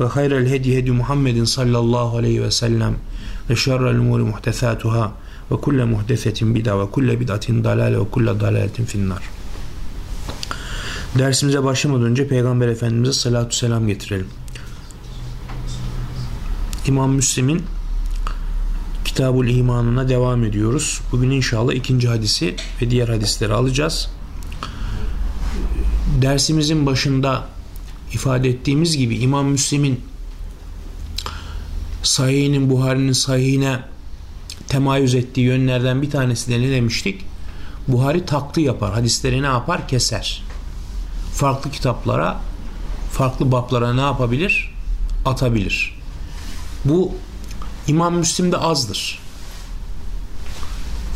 ve hayrel hedi hedi Muhammedin sallallahu aleyhi ve sellem ve şerrel umuri muhtesatuhâ ve kulle muhtesetin bid'a ve kulle bid'atin dalale ve kulle dalaletin finnar. Dersimize başlamadan önce Peygamber Efendimiz'e salatu selam getirelim. İmam Müslim'in Kitabul İmanına devam ediyoruz. Bugün inşallah ikinci hadisi ve diğer hadisleri alacağız. Dersimizin başında ifade ettiğimiz gibi İmam Müslim'in sahihinin Buhari'nin sahihine temayüz ettiği yönlerden bir tanesi de ne demiştik? Buhari taktı yapar. Hadisleri ne yapar? Keser. Farklı kitaplara, farklı bablara ne yapabilir? Atabilir. Bu İmam Müslim'de azdır.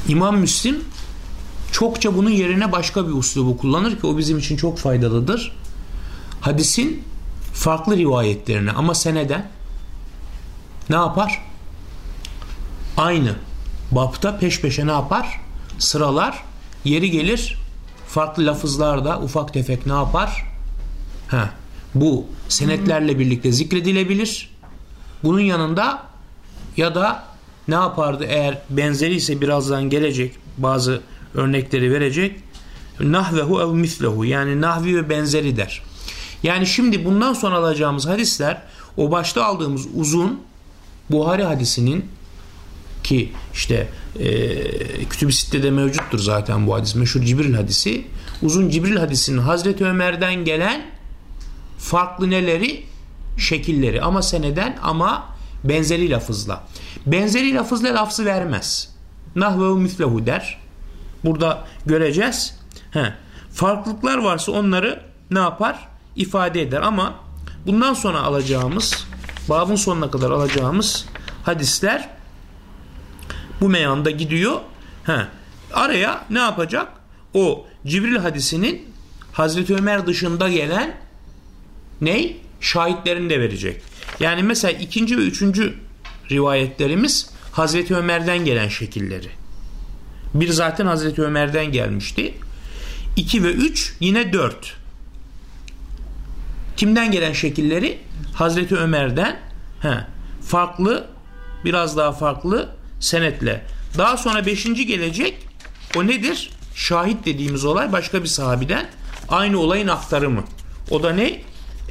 İmam Müslim çokça bunun yerine başka bir uslubu kullanır ki o bizim için çok faydalıdır hadisin farklı rivayetlerini ama seneden ne yapar? Aynı bapta peş peşe ne yapar? Sıralar yeri gelir farklı lafızlarda ufak tefek ne yapar? Ha, bu senetlerle birlikte zikredilebilir. Bunun yanında ya da ne yapardı eğer benzeri ise birazdan gelecek bazı örnekleri verecek. Nahvehu ev mislehu yani nahvi ve benzeri der. Yani şimdi bundan sonra alacağımız hadisler o başta aldığımız uzun Buhari hadisinin ki işte e, Kütüb-i Sitte'de mevcuttur zaten bu hadis. Meşhur Cibril hadisi. Uzun Cibril hadisinin Hazreti Ömer'den gelen farklı neleri? Şekilleri ama seneden ama benzeri lafızla. Benzeri lafızla lafzı vermez. Nahvehu mislehu der. Burada göreceğiz. He. Farklılıklar varsa onları ne yapar? İfade eder ama bundan sonra alacağımız babın sonuna kadar alacağımız hadisler bu meyanda gidiyor. He. Araya ne yapacak? O Cibril hadisinin Hazreti Ömer dışında gelen ney? Şahitlerini de verecek. Yani mesela ikinci ve üçüncü rivayetlerimiz Hazreti Ömer'den gelen şekilleri. Bir zaten Hazreti Ömer'den gelmişti. 2 ve 3 yine 4. Kimden gelen şekilleri? Hazreti Ömer'den he, farklı biraz daha farklı senetle. Daha sonra beşinci gelecek o nedir? Şahit dediğimiz olay başka bir sahabiden aynı olayın aktarımı. O da ne?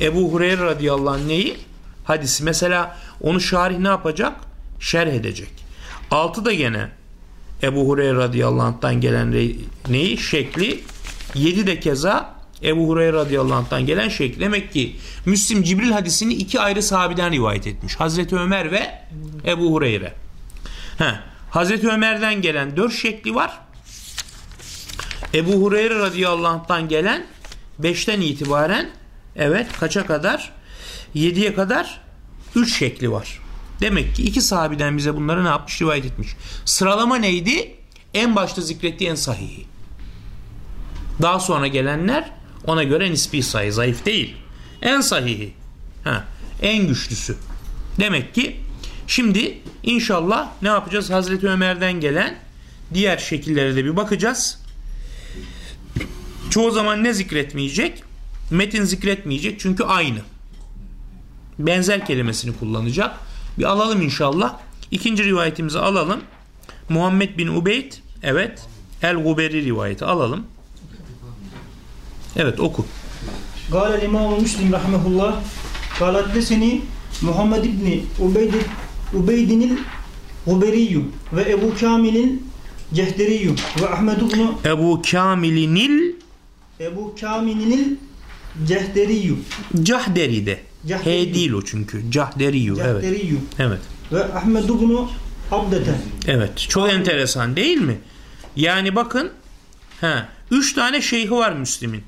Ebu Hureyre radıyallahu anh neyi? Hadisi. Mesela onu şarih ne yapacak? Şerh edecek. Altı da gene Ebu Hureyre radıyallahu anh'tan gelen neyi? Şekli. Yedi de keza Ebu Hureyre radıyallahu anh'tan gelen şekli. Demek ki Müslim Cibril hadisini iki ayrı sahabeden rivayet etmiş. Hazreti Ömer ve Ebu Hureyre. Heh. Hazreti Ömer'den gelen dört şekli var. Ebu Hureyre radıyallahu anh'tan gelen beşten itibaren evet kaça kadar? Yediye kadar üç şekli var. Demek ki iki sahabeden bize bunları ne yapmış? Rivayet etmiş. Sıralama neydi? En başta zikrettiği en sahihi. Daha sonra gelenler ona göre nispi sayı zayıf değil. En sahihi. Ha, en güçlüsü. Demek ki şimdi inşallah ne yapacağız? Hazreti Ömer'den gelen diğer şekillere de bir bakacağız. Çoğu zaman ne zikretmeyecek? Metin zikretmeyecek çünkü aynı. Benzer kelimesini kullanacak. Bir alalım inşallah. İkinci rivayetimizi alalım. Muhammed bin Ubeyd evet El-Guberi rivayeti alalım. Evet oku. Gâle imam Müslim rahmetullah Galatlesini Muhammed İbni Ubeydi, Ubeydinil Huberiyyum ve Ebu Kamil'il Cehderiyyum ve Ahmed İbni Ebu Kamil'inil Ebu Kamil'inil Cehderiyyum Cahderi'de Cahderiyyum. H değil o çünkü. Cahderiyyum. Cahderiyyum. Evet. evet. Ve Ahmed İbni Abdete. Evet. Çok Ahmed. enteresan değil mi? Yani bakın he, üç tane şeyhi var Müslim'in.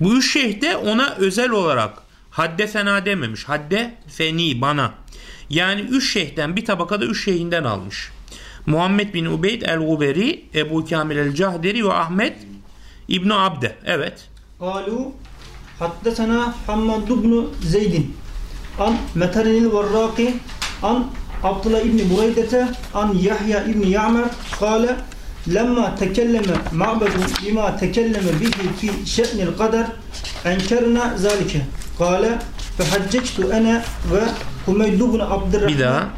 Bu üç şeyh de ona özel olarak hadde fena dememiş. Hadde feni bana. Yani üç şeyhten bir tabakada üç şeyhinden almış. Muhammed bin Ubeyd el-Guberi, Ebu Kamil el-Cahderi ve Ahmet İbn Abde. Evet. Alu haddesena Hammad ibn Zeydin an Metarinil Varraki an Abdullah ibn Bureydete an Yahya ibn Ya'mer kale lemma tekelleme ma'bedu bima tekelleme bihi fi şe'nil kader enkerna zalike. Kale ve haccectu ene ve Humeydu bin Abdurrahman. Bir daha.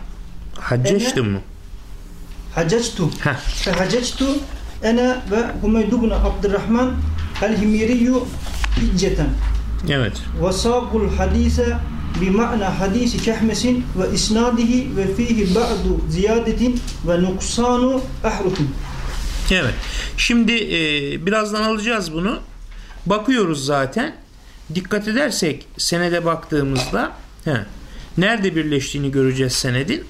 Haccectu mu? Haccectu. Ve haccectu ene ve Humeydu bin Abdurrahman el himiriyyu. Evet. Ve sâkul hadise bima'na hadisi kehmesin ve isnadihi ve fihi ba'du ziyadetin ve nuksanu ahrutin. Evet. Şimdi e, birazdan alacağız bunu. Bakıyoruz zaten. Dikkat edersek senede baktığımızda he, nerede birleştiğini göreceğiz senedin.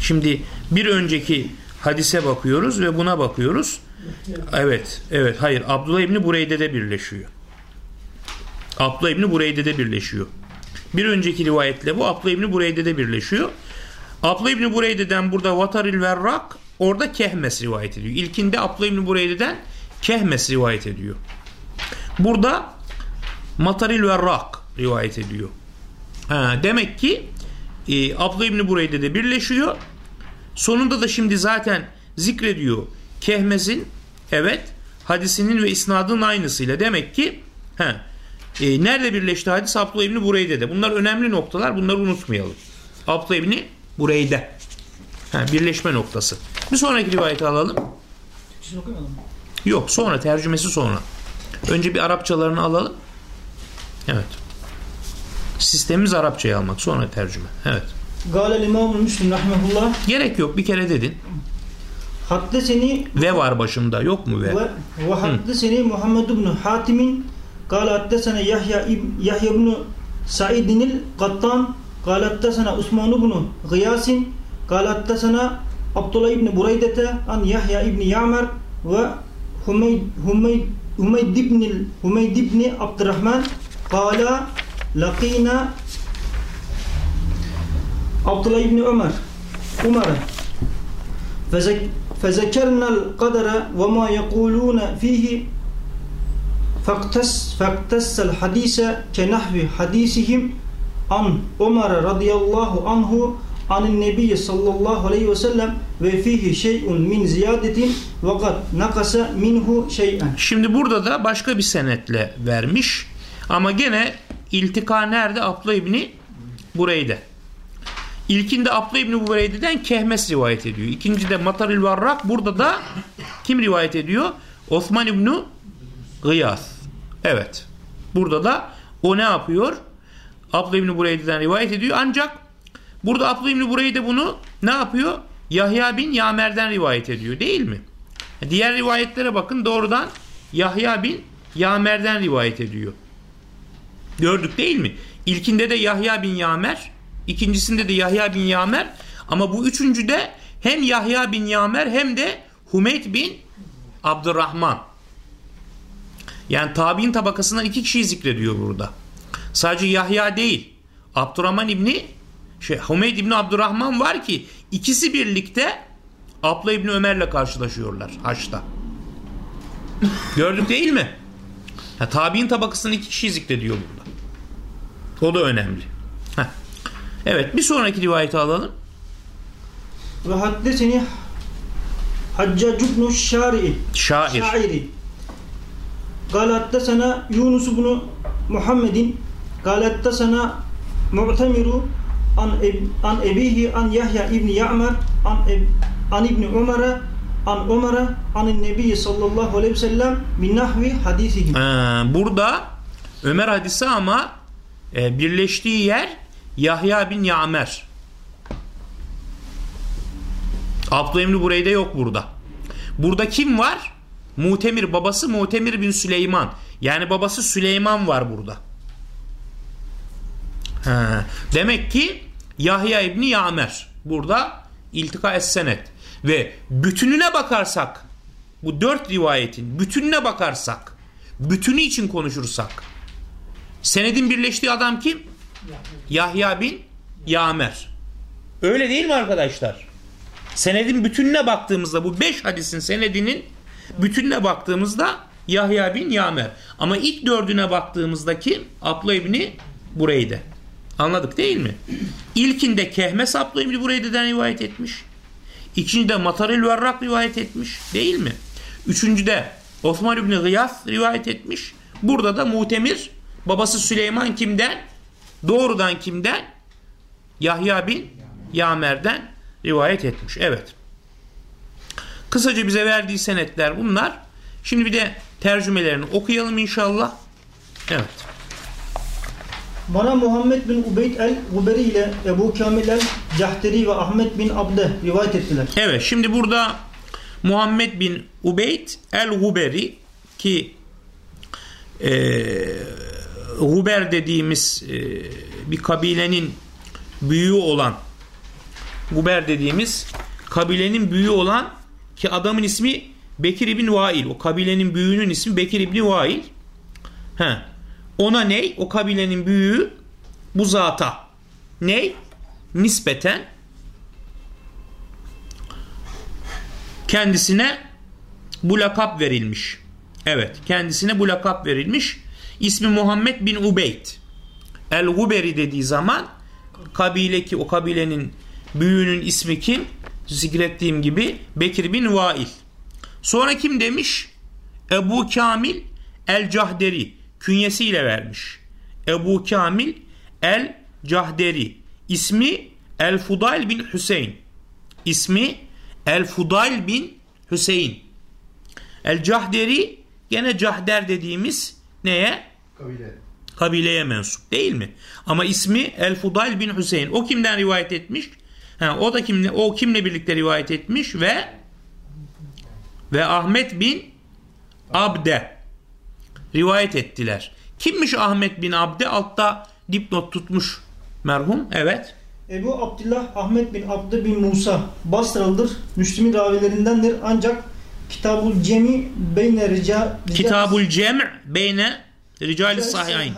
Şimdi bir önceki hadise bakıyoruz ve buna bakıyoruz. Evet, evet. Hayır. Abdullah İbni Bureyde'de birleşiyor. Abdullah İbni Bureyde'de birleşiyor. Bir önceki rivayetle bu Abdullah İbni Bureyde'de birleşiyor. Abdullah İbni Bureyde'den burada Vataril Verrak orada Kehmes rivayet ediyor. İlkinde Abdullah İbni Bureyde'den Kehmes rivayet ediyor. Burada Mataril Verrak rivayet ediyor. Ha, demek ki e, Abdullah İbni Bureyde'de birleşiyor. Sonunda da şimdi zaten zikrediyor Kehmez'in evet hadisinin ve isnadının aynısıyla. Demek ki he, e, nerede birleşti hadis? Abdullah İbni Bureyde'de. Bunlar önemli noktalar. Bunları unutmayalım. Abdullah İbni Bureyde. Ha, birleşme noktası. Bir sonraki rivayeti alalım. Türkçesini okumayalım mı? Yok sonra tercümesi sonra. Önce bir Arapçalarını alalım. Evet. Sistemimiz Arapçayı almak sonra tercüme. Evet. Gale limamul müslim rahmetullah. Gerek yok bir kere dedin. Hatta seni ve var başında yok mu ve? Ve, ve hatta seni Muhammed ibn Hatim'in kâle hatta sana Yahya Yahya ibn Said'in el Kattan kâle hatta sana Osman ibn Gıyasin kâle hatta sana بريدة عن يحيى بن يعمر وحميد حميد حميد بن حميد بن عبد الرحمن قال لقينا عبد الله بن عمر عمر فزك فذكرنا القدر وما يقولون فيه فاقتص, فاقتص الحديث كنحو حديثهم عن عمر رضي الله عنه anin nebiyyi sallallahu aleyhi ve sellem ve fihi şey'un min ziyadetin ve kad nakasa minhu şey'en. Şimdi burada da başka bir senetle vermiş ama gene iltika nerede? Abla İbni Bureyde. İlkinde Abla İbni Bureyde'den Kehmes rivayet ediyor. İkincide Mataril Varrak burada da kim rivayet ediyor? Osman İbni Gıyas. Evet. Burada da o ne yapıyor? Abla İbni Bureyde'den rivayet ediyor. Ancak burada Abla İbni Bureyde bunu ne yapıyor? Yahya bin Yamer'den rivayet ediyor değil mi? Diğer rivayetlere bakın doğrudan Yahya bin Yamer'den rivayet ediyor. Gördük değil mi? İlkinde de Yahya bin Yamer, ikincisinde de Yahya bin Yamer ama bu üçüncüde hem Yahya bin Yamer hem de Humeyd bin Abdurrahman. Yani tabi'in tabakasından iki kişiyi zikrediyor burada. Sadece Yahya değil. Abdurrahman İbni şey, Humeyd İbni Abdurrahman var ki ikisi birlikte Abla İbni Ömer'le karşılaşıyorlar Haç'ta. Gördük değil mi? Ha, tabi'in tabakasından iki kişiyi zikrediyor burada. O da önemli. Heh. Evet bir sonraki rivayeti alalım. وحدثني حجاج بن الشارع Şair. شاعري قال حدثنا يونس بن محمد قال حدثنا معتمر an, an ebihi an Yahya İbni Ya'mer an, eb, an İbni Umar'a an Umar'a anin Nebi sallallahu aleyhi ve sellem min nahvi hadisihim. Ee, burada Ömer hadisi ama e, birleştiği yer Yahya bin Ya'mer. Abdullah İbni Bureyde yok burada. Burada kim var? Mutemir babası Mutemir bin Süleyman. Yani babası Süleyman var burada. Ha. Demek ki Yahya İbni Yamer burada iltika es-senet. Ve bütününe bakarsak bu dört rivayetin bütününe bakarsak bütünü için konuşursak senedin birleştiği adam kim? Yahya bin Yamer. Öyle değil mi arkadaşlar? Senedin bütününe baktığımızda bu beş hadisin senedinin bütününe baktığımızda Yahya bin Yamer. Ama ilk dördüne baktığımızda kim? Abla İbni Bureyde. Anladık değil mi? İlkinde Kehmes Abla İbni Bureyde'den rivayet etmiş. İkincide Mataril Verrak rivayet etmiş. Değil mi? Üçüncüde Osman İbni Gıyas rivayet etmiş. Burada da Mutemir babası Süleyman kimden? Doğrudan kimden? Yahya bin Yamer'den rivayet etmiş. Evet. Kısaca bize verdiği senetler bunlar. Şimdi bir de tercümelerini okuyalım inşallah. Evet. Bana Muhammed bin Ubeyd el-Guberi ile Ebu Kamil el-Cahteri ve Ahmet bin Abde rivayet ettiler. Evet şimdi burada Muhammed bin Ubeyd el-Guberi ki e, Guber dediğimiz e, bir kabilenin büyüğü olan Guber dediğimiz kabilenin büyüğü olan ki adamın ismi Bekir İbni Vail. O kabilenin büyüğünün ismi Bekir İbni Vail. He. Ona ney? O kabilenin büyüğü bu zata. Ney? Nispeten kendisine bu lakap verilmiş. Evet. Kendisine bu lakap verilmiş. İsmi Muhammed bin Ubeyd. El-Guberi dediği zaman kabile ki o kabilenin büyüğünün ismi kim? Zikrettiğim gibi Bekir bin Vail. Sonra kim demiş? Ebu Kamil el-Cahderi künyesiyle vermiş. Ebu Kamil el-Cahderi ismi El-Fudayl bin Hüseyin. İsmi El-Fudayl bin Hüseyin. El-Cahderi gene Cahder dediğimiz neye? Kabile. Kabileye mensup değil mi? Ama ismi El-Fudayl bin Hüseyin. O kimden rivayet etmiş? Ha, o da kimle, o kimle birlikte rivayet etmiş ve ve Ahmet bin Abde rivayet ettiler. Kimmiş Ahmet bin Abde? Altta dipnot tutmuş merhum. Evet. Ebu Abdullah Ahmet bin Abd bin Musa Basralıdır. Müslümin ravilerindendir. Ancak Kitabul Cemi beyne rica, Kitabul Cem' beyne ricali sahihayn.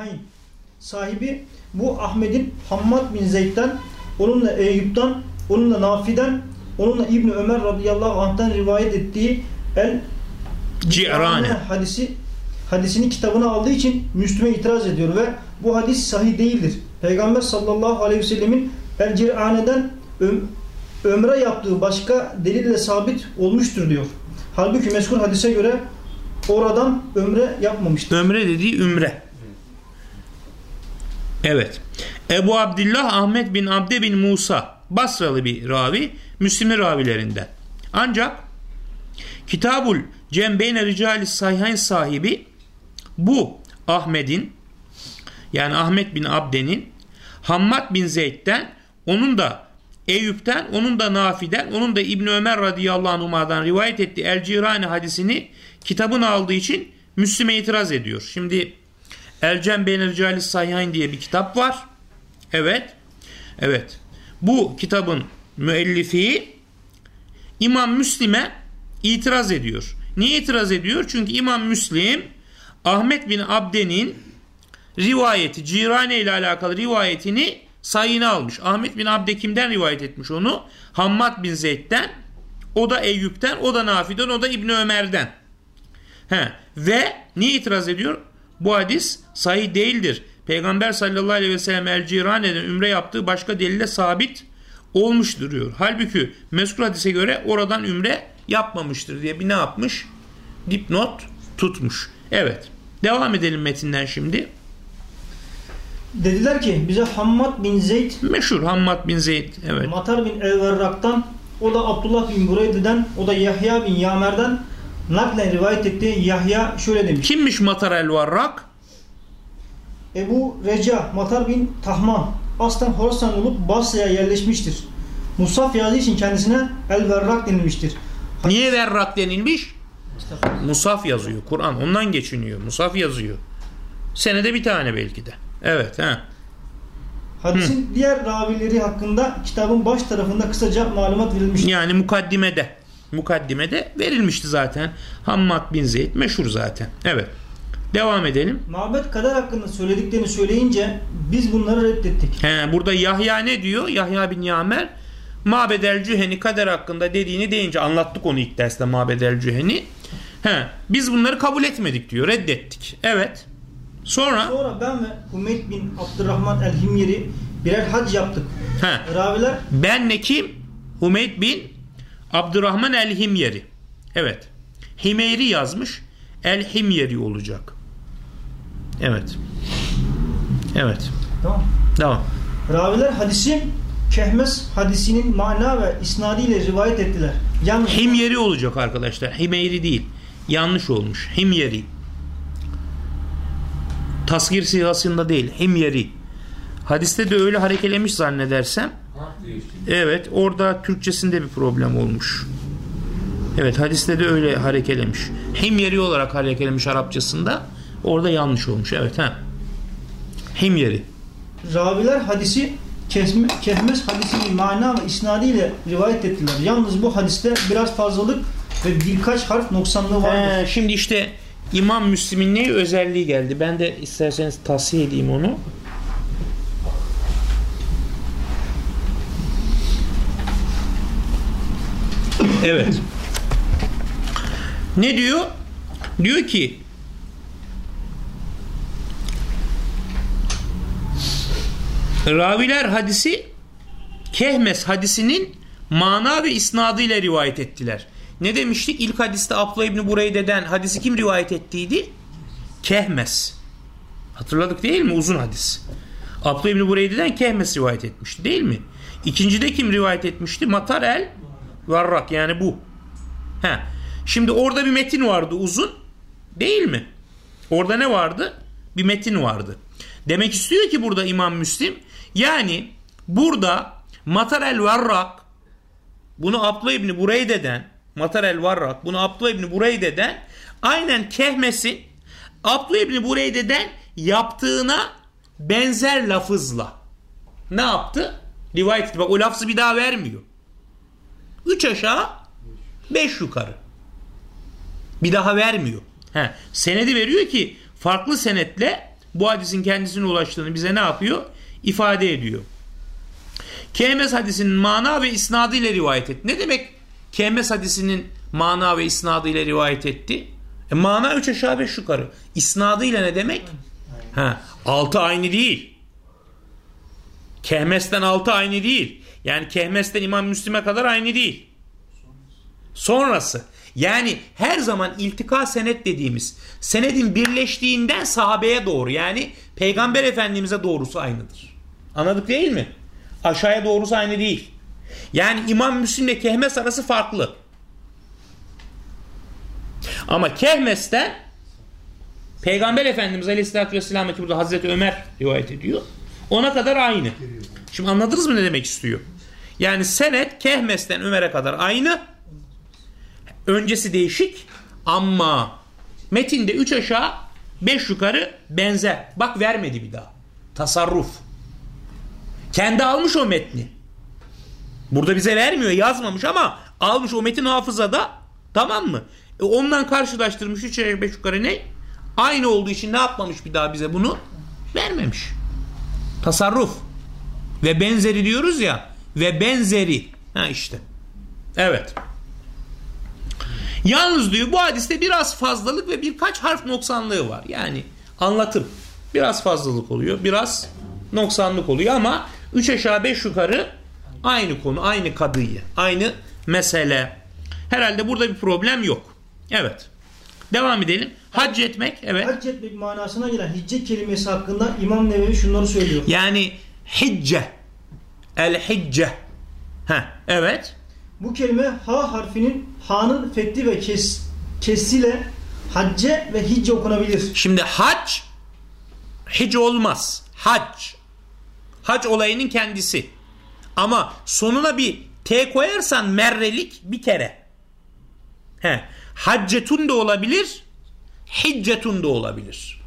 Sahibi bu Ahmet'in Hammad bin Zeyd'den, onunla Eyüp'ten, onunla Nafi'den, onunla İbni Ömer radıyallahu anh'tan rivayet ettiği El Ci'rane. hadisi hadisini kitabına aldığı için Müslüme itiraz ediyor ve bu hadis sahih değildir. Peygamber sallallahu aleyhi ve sellemin El öm, ömre yaptığı başka delille sabit olmuştur diyor. Halbuki mezkur hadise göre oradan ömre yapmamıştır. Ömre dediği ümre. Evet. Ebu Abdullah Ahmet bin Abde bin Musa Basralı bir ravi. Müslim'in ravilerinden. Ancak Kitabul Cembeyne Ricali Sayhayn sahibi bu Ahmet'in yani Ahmet bin Abde'nin Hammad bin Zeyd'den onun da Eyüp'ten, onun da Nafi'den, onun da İbn Ömer radıyallahu anhuma'dan rivayet ettiği El Cirani hadisini kitabını aldığı için Müslim'e itiraz ediyor. Şimdi El Cem Ricali Sayhayn diye bir kitap var. Evet. Evet. Bu kitabın müellifi İmam Müslim'e itiraz ediyor. Niye itiraz ediyor? Çünkü İmam Müslim Ahmet bin Abde'nin rivayeti, Cirane ile alakalı rivayetini sayına almış. Ahmet bin Abde kimden rivayet etmiş onu? Hammad bin Zeyd'den, o da Eyüp'ten, o da Nafi'den, o da İbni Ömer'den. He. Ve niye itiraz ediyor? Bu hadis sahih değildir. Peygamber sallallahu aleyhi ve sellem El Cirane'den ümre yaptığı başka delille sabit olmuştur diyor. Halbuki mezkur hadise göre oradan ümre yapmamıştır diye bir ne yapmış? Dipnot tutmuş. Evet. Devam edelim metinden şimdi. Dediler ki bize Hammad bin Zeyd Meşhur Hammad bin Zeyd. Evet. Matar bin Elverrak'tan o da Abdullah bin Bureyde'den o da Yahya bin Yamer'den naklen rivayet etti. Yahya şöyle demiş. Kimmiş Matar el Varrak? Ebu Reca Matar bin Tahman aslen Horasan olup Basra'ya yerleşmiştir. Musaf yazdığı için kendisine el-verrak denilmiştir. Niye verrak denilmiş? Musaf yazıyor. Kur'an ondan geçiniyor. Musaf yazıyor. Senede bir tane belki de. Evet. He. Hadisin diğer ravileri hakkında kitabın baş tarafında kısaca malumat verilmiştir. Yani mukaddimede. Mukaddimede verilmişti zaten. Hammad bin Zeyd meşhur zaten. Evet. Devam edelim. Mabet kader hakkında söylediklerini söyleyince biz bunları reddettik. He, burada Yahya ne diyor? Yahya bin Yamer Mabedel Cüheni kader hakkında dediğini deyince anlattık onu ilk derste Mabedel Cüheni. He, biz bunları kabul etmedik diyor. Reddettik. Evet. Sonra Sonra ben ve Hümeyd bin Abdurrahman el-Himyeri birer hac yaptık. he, Raviler benle kim? Humeyd bin Abdurrahman el-Himyeri. Evet. Himeyri yazmış. El-Himyeri olacak. Evet. Evet. tamam. Devam. Raviler hadisi Kehmes hadisinin mana ve isnadiyle rivayet ettiler. Yalnız Himyeri olacak arkadaşlar. Himeyri değil. Yanlış olmuş. Himyeri. Tasgir sihasında değil. Himyeri. Hadiste de öyle harekelemiş zannedersem. Evet. Orada Türkçesinde bir problem olmuş. Evet. Hadiste de öyle harekelemiş. Himyeri olarak harekelemiş Arapçasında. Orada yanlış olmuş. Evet. Ha. Himyeri. raviler hadisi Kesme- Kehmes hadisinin mana ve isnadiyle rivayet ettiler. Yalnız bu hadiste biraz fazlalık ve birkaç harf noksanlığı vardır. He, şimdi işte İmam Müslim'in ne özelliği geldi? Ben de isterseniz tavsiye edeyim onu. Evet. Ne diyor? Diyor ki Raviler hadisi Kehmes hadisinin mana ve isnadı ile rivayet ettiler. Ne demiştik? İlk hadiste Abdullah İbni Bureyde'den hadisi kim rivayet ettiydi? Kehmes. Hatırladık değil mi? Uzun hadis. Abdullah İbni Bureyde'den Kehmes rivayet etmişti değil mi? İkincide kim rivayet etmişti? Matar el Varrak yani bu. He. Şimdi orada bir metin vardı uzun. Değil mi? Orada ne vardı? Bir metin vardı. Demek istiyor ki burada İmam Müslim yani burada Matar el Varrak bunu Abdullah İbni Bureyde'den Matar el Varrak bunu Abdullah İbni Bureyde'den aynen Kehmes'in Abdullah İbni Bureyde'den yaptığına benzer lafızla ne yaptı? Rivayet etti. Bak o lafzı bir daha vermiyor. Üç aşağı beş yukarı. Bir daha vermiyor. He, senedi veriyor ki farklı senetle bu hadisin kendisine ulaştığını bize ne yapıyor? İfade ediyor. Kehmes hadisinin mana ve isnadı ile rivayet etti. Ne demek Kehmes hadisinin mana ve isnadı ile rivayet etti? E, mana 3 aşağı 5 yukarı. İsnadı ile ne demek? Ha, 6 aynı değil. Kehmes'ten 6 aynı değil. Yani Kehmes'ten İmam Müslim'e kadar aynı değil. Sonrası. Yani her zaman iltika senet dediğimiz senedin birleştiğinden sahabeye doğru yani Peygamber Efendimiz'e doğrusu aynıdır. Anladık değil mi? Aşağıya doğrusu aynı değil. Yani İmam Müslim ile Kehmes arası farklı. Ama Kehmes'te Peygamber Efendimiz Aleyhisselatü Vesselam'a ki burada Hazreti Ömer rivayet ediyor. Ona kadar aynı. Şimdi anladınız mı ne demek istiyor? Yani senet Kehmes'ten Ömer'e kadar aynı. Öncesi değişik ama metinde 3 aşağı 5 yukarı benzer. Bak vermedi bir daha. Tasarruf. Kendi almış o metni. Burada bize vermiyor yazmamış ama almış o metin hafızada tamam mı? E ondan karşılaştırmış 3 aşağı 5 yukarı ne? Aynı olduğu için ne yapmamış bir daha bize bunu? Vermemiş. Tasarruf. Ve benzeri diyoruz ya. Ve benzeri. Ha işte. Evet. Yalnız diyor bu hadiste biraz fazlalık ve birkaç harf noksanlığı var. Yani anlatım. Biraz fazlalık oluyor. Biraz noksanlık oluyor ama 3 aşağı 5 yukarı aynı konu, aynı kadıyı, aynı mesele. Herhalde burada bir problem yok. Evet. Devam edelim. Hac etmek. Evet. Hac etmek manasına gelen hicce kelimesi hakkında İmam Nevevi şunları söylüyor. Yani hicce. El hicce. Ha, evet. Bu kelime ha harfinin ha'nın fethi ve kes, kesiyle hacce ve hicce okunabilir. Şimdi hac hic olmaz. Hac. Hac olayının kendisi. Ama sonuna bir T koyarsan merrelik bir kere. He. Haccetun da olabilir. Hiccetun da olabilir.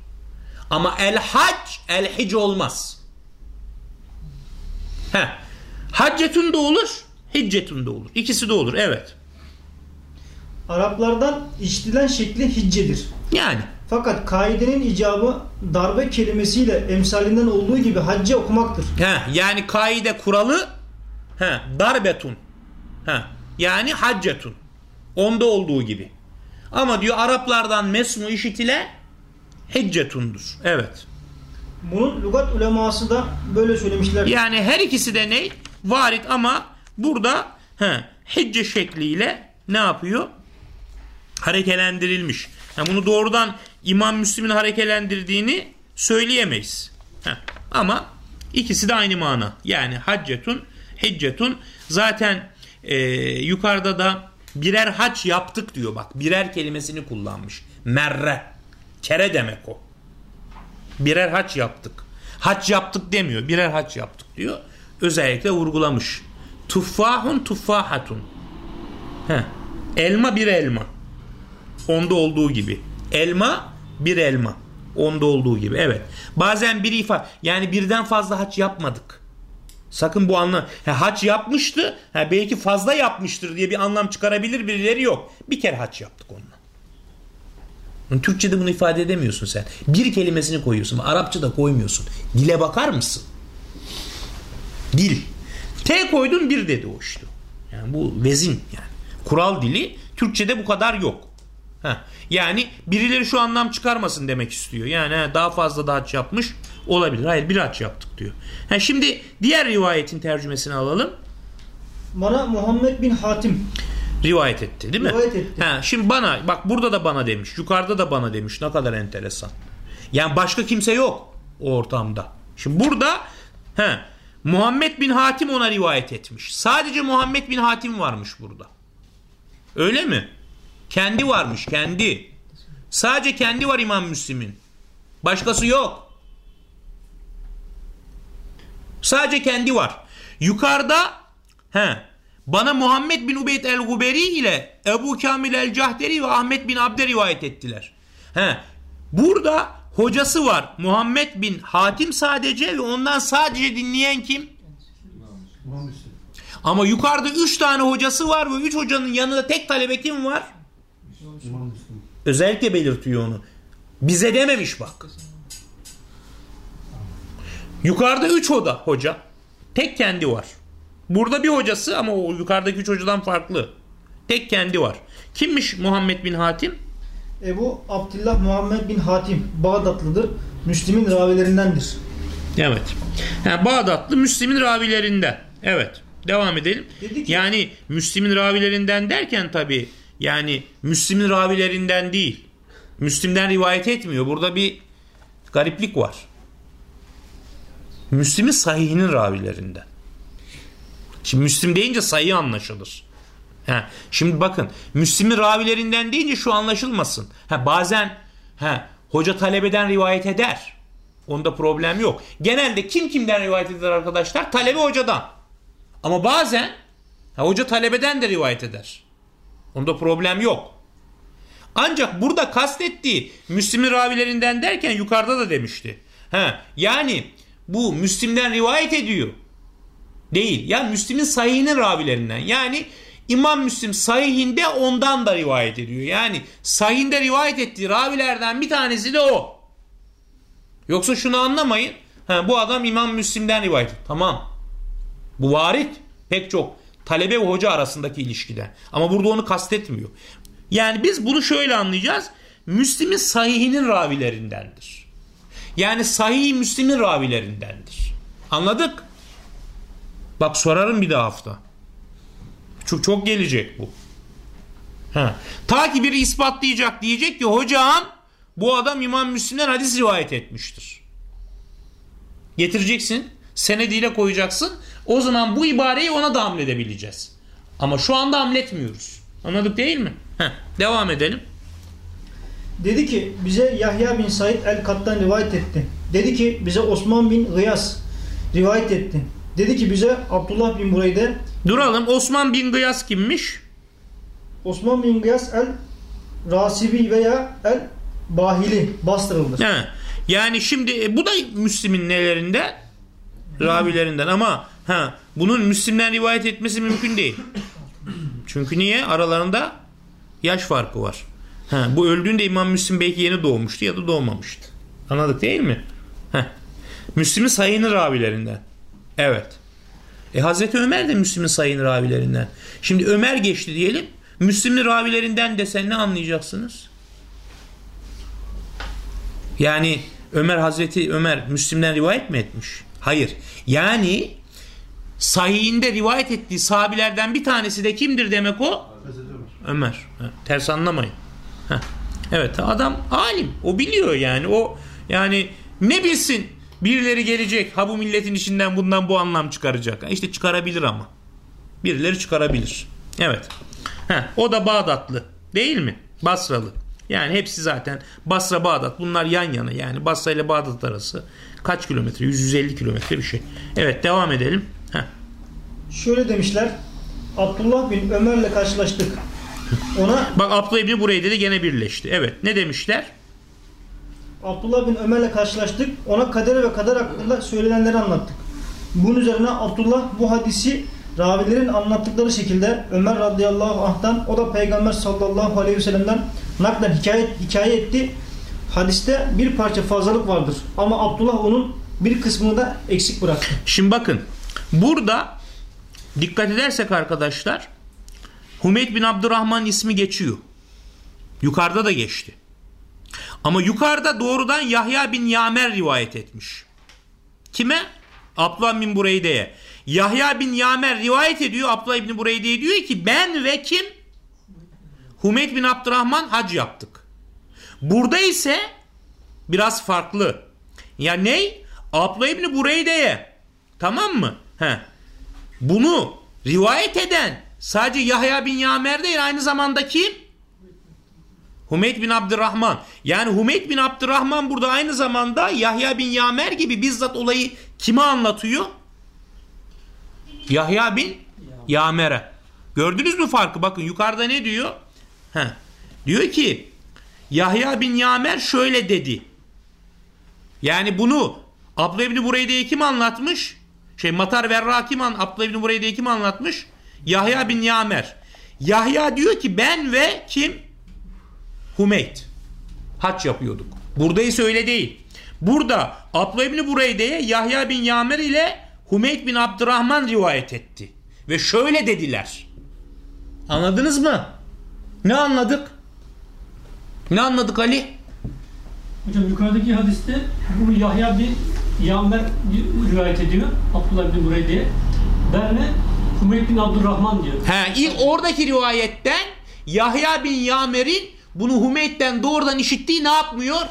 Ama el hac el hic olmaz. He. Haccetun da olur. Hiccetun da olur. İkisi de olur. Evet. Araplardan iştilen şekli hiccedir. Yani. Fakat kaidenin icabı darbe kelimesiyle emsalinden olduğu gibi hacce okumaktır. He. Yani kaide kuralı he, darbetun. He. Yani haccetun. Onda olduğu gibi. Ama diyor Araplardan mesmu işitile hiccetundur. Evet. Bunun lügat uleması da böyle söylemişler. Yani her ikisi de ne? Varit ama burada he, hicce şekliyle ne yapıyor? Harekelendirilmiş. Yani bunu doğrudan İmam Müslim'in harekelendirdiğini söyleyemeyiz. Heh. Ama ikisi de aynı mana. Yani haccetun, hiccetun zaten e, yukarıda da birer hac yaptık diyor bak. Birer kelimesini kullanmış. Merre. Kere demek o. Birer hac yaptık. Hac yaptık demiyor. Birer hac yaptık diyor. Özellikle vurgulamış. Tuffahun tuffahatun. Heh. Elma bir elma. Onda olduğu gibi. Elma bir elma. Onda olduğu gibi. Evet. Bazen bir ifa yani birden fazla haç yapmadık. Sakın bu anlam. Ha, haç yapmıştı. Ha, belki fazla yapmıştır diye bir anlam çıkarabilir birileri yok. Bir kere haç yaptık onunla. Türkçe'de bunu ifade edemiyorsun sen. Bir kelimesini koyuyorsun. Arapçada koymuyorsun. Dile bakar mısın? Dil. T koydun bir dedi o işte. Yani bu vezin yani. Kural dili Türkçe'de bu kadar yok. Heh. Yani birileri şu anlam çıkarmasın demek istiyor. Yani daha fazla da haç yapmış olabilir. Hayır bir haç yaptık diyor. Ha, şimdi diğer rivayetin tercümesini alalım. Bana Muhammed bin Hatim Rivayet etti değil mi? Rivayet etti. Ha, şimdi bana bak burada da bana demiş. Yukarıda da bana demiş. Ne kadar enteresan. Yani başka kimse yok o ortamda. Şimdi burada he, Muhammed bin Hatim ona rivayet etmiş. Sadece Muhammed bin Hatim varmış burada. Öyle mi? Kendi varmış kendi. Sadece kendi var İmam Müslim'in. Başkası yok. Sadece kendi var. Yukarıda he, bana Muhammed bin Ubeyd el-Guberi ile Ebu Kamil el-Cahderi ve Ahmet bin Abde rivayet ettiler. He, burada hocası var. Muhammed bin Hatim sadece ve ondan sadece dinleyen kim? Ama yukarıda üç tane hocası var ve üç hocanın yanında tek talebe kim var? Özellikle belirtiyor onu. Bize dememiş bak. Yukarıda üç oda hoca. Tek kendi var. Burada bir hocası ama o yukarıdaki üç hocadan farklı. Tek kendi var. Kimmiş Muhammed bin Hatim? Ebu Abdullah Muhammed bin Hatim Bağdatlıdır. Müslim'in ravilerindendir. Evet. Yani Bağdatlı Müslim'in ravilerinden. Evet. Devam edelim. Ki- yani Müslim'in ravilerinden derken tabi yani Müslim'in ravilerinden değil. Müslim'den rivayet etmiyor. Burada bir gariplik var. Müslim'in sahihinin ravilerinden. Şimdi Müslim deyince sayı anlaşılır. Ha, şimdi bakın Müslim'in ravilerinden deyince şu anlaşılmasın. Ha, bazen ha, hoca talebeden rivayet eder. Onda problem yok. Genelde kim kimden rivayet eder arkadaşlar? Talebe hocadan. Ama bazen ha, hoca talebeden de rivayet eder. Onda problem yok. Ancak burada kastettiği Müslim'in ravilerinden derken yukarıda da demişti. Ha, yani bu Müslim'den rivayet ediyor. Değil. Ya Müslim'in sahihinin ravilerinden. Yani İmam Müslim sahihinde ondan da rivayet ediyor. Yani sahihinde rivayet ettiği ravilerden bir tanesi de o. Yoksa şunu anlamayın. Ha, bu adam İmam Müslim'den rivayet. Tamam. Bu varit pek çok talebe ve hoca arasındaki ilişkiden. Ama burada onu kastetmiyor. Yani biz bunu şöyle anlayacağız. Müslim'in sahihinin ravilerindendir. Yani sahih Müslim'in ravilerindendir. Anladık? Bak sorarım bir daha hafta. Çok, çok gelecek bu. Ha. Ta ki biri ispatlayacak diyecek ki hocam bu adam İmam Müslim'den hadis rivayet etmiştir. Getireceksin. Senediyle koyacaksın. O zaman bu ibareyi ona da hamledebileceğiz. Ama şu anda hamletmiyoruz. Anladık değil mi? Heh, devam edelim. Dedi ki bize Yahya bin Said el-Kat'tan rivayet etti. Dedi ki bize Osman bin Gıyas rivayet etti. Dedi ki bize Abdullah bin Bureyde Duralım. Osman bin Gıyas kimmiş? Osman bin Gıyas el Rasibi veya el Bahili bastırıldı. He. Yani şimdi e, bu da Müslim'in nelerinde? Ravilerinden ama ha bunun Müslim'den rivayet etmesi mümkün değil. Çünkü niye? Aralarında yaş farkı var. Ha, bu öldüğünde İmam Müslim belki yeni doğmuştu ya da doğmamıştı. Anladık değil mi? Heh. Müslim'in sayını ravilerinden. Evet. E Hazreti Ömer de Müslim'in sayını ravilerinden. Şimdi Ömer geçti diyelim. Müslim'in ravilerinden desen ne anlayacaksınız? Yani Ömer Hazreti Ömer Müslim'den rivayet mi etmiş? Hayır. Yani sahihinde rivayet ettiği sahabilerden bir tanesi de kimdir demek o? Ömer. Ters anlamayın. Evet adam alim. O biliyor yani. O yani ne bilsin birileri gelecek ha bu milletin içinden bundan bu anlam çıkaracak. İşte çıkarabilir ama. Birileri çıkarabilir. Evet. Heh, o da Bağdatlı. Değil mi? Basralı. Yani hepsi zaten Basra Bağdat bunlar yan yana yani Basra ile Bağdat arası kaç kilometre 100-150 kilometre bir şey. Evet devam edelim. Şöyle demişler. Abdullah bin Ömer'le karşılaştık. Ona Bak Abdullah İbni burayı dedi gene birleşti. Evet ne demişler? Abdullah bin Ömer'le karşılaştık. Ona kader ve kader hakkında söylenenleri anlattık. Bunun üzerine Abdullah bu hadisi ravilerin anlattıkları şekilde Ömer radıyallahu anh'tan o da Peygamber sallallahu aleyhi ve sellem'den naklen hikaye, hikaye etti. Hadiste bir parça fazlalık vardır. Ama Abdullah onun bir kısmını da eksik bıraktı. Şimdi bakın burada dikkat edersek arkadaşlar Hümeyd bin Abdurrahman ismi geçiyor. Yukarıda da geçti. Ama yukarıda doğrudan Yahya bin Yamer rivayet etmiş. Kime? Abdullah bin Bureyde'ye. Yahya bin Yamer rivayet ediyor. Abdullah bin Bureyde'ye diyor ki ben ve kim? Hümeyd bin Abdurrahman hac yaptık. Burada ise biraz farklı. Ya ney? Abdullah ibn Bureyde'ye tamam mı? He. Bunu rivayet eden sadece Yahya bin Yamer değil aynı zamanda kim? Humeyd bin Abdurrahman. Yani Humeyd bin Abdurrahman burada aynı zamanda Yahya bin Yamer gibi bizzat olayı kime anlatıyor? Yahya bin Yamer'e. Gördünüz mü farkı? Bakın yukarıda ne diyor? Heh. Diyor ki Yahya bin Yamer şöyle dedi. Yani bunu Abdullah İbni Bureyde'ye kim anlatmış? Şey Matar Verra kim an Abdullah İbni Bureyde'ye kim anlatmış? Yahya bin Yamer. Yahya diyor ki ben ve kim? Humeyd. Haç yapıyorduk. Burada ise öyle değil. Burada Abdullah İbni Bureyde'ye Yahya bin Yamer ile Humeyd bin Abdurrahman rivayet etti. Ve şöyle dediler. Anladınız mı? Ne anladık? Ne anladık Ali? Hocam yukarıdaki hadiste bu Yahya bin Yamer rivayet ediyor. Abdullah bin Bureyde'ye. Berne Hümeyd bin Abdurrahman diyor. He, ilk oradaki rivayetten Yahya bin Yamer'in bunu Hümeyd'den doğrudan işittiği ne yapmıyor?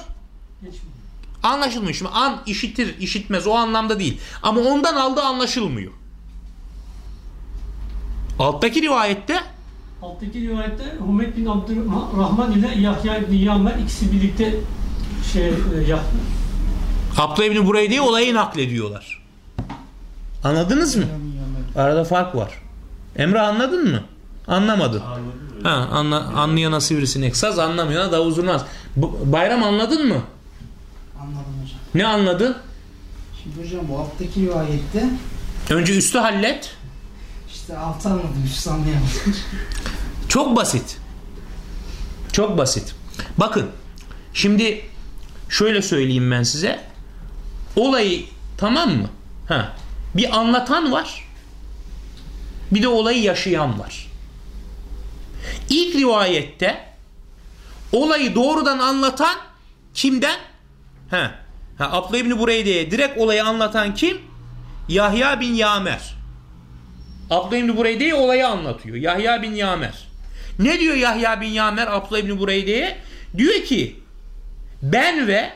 Geçmiyor. Anlaşılmıyor. Şimdi an işitir, işitmez o anlamda değil. Ama ondan aldığı anlaşılmıyor. Alttaki rivayette Alttaki rivayette Hümeyd bin Abdurrahman ile Yahya bin Yamer ikisi birlikte şey e, yaptı. Abdullah İbni Bureyde'yi olayı naklediyorlar. Anladınız mı? Arada fark var. Emre anladın mı? Anlamadın. Ha, anla, anlayana sivrisinek saz, anlamayana davul zurnaz. Bayram anladın mı? Anladım hocam. Ne anladın? Şimdi hocam bu alttaki rivayette Önce üstü hallet. işte altı anladım üstü anlayamadım. Çok basit. Çok basit. Bakın şimdi şöyle söyleyeyim ben size. Olayı tamam mı? Ha. Bir anlatan var. Bir de olayı yaşayan var. İlk rivayette olayı doğrudan anlatan kimden? Ha. Ha, Abdullah İbni Bureyde'ye direkt olayı anlatan kim? Yahya bin Yamer. Abdullah İbni Bureyde'ye olayı anlatıyor. Yahya bin Yamer. Ne diyor Yahya bin Yamer Abdullah İbni Bureyde'ye? Diyor ki ben ve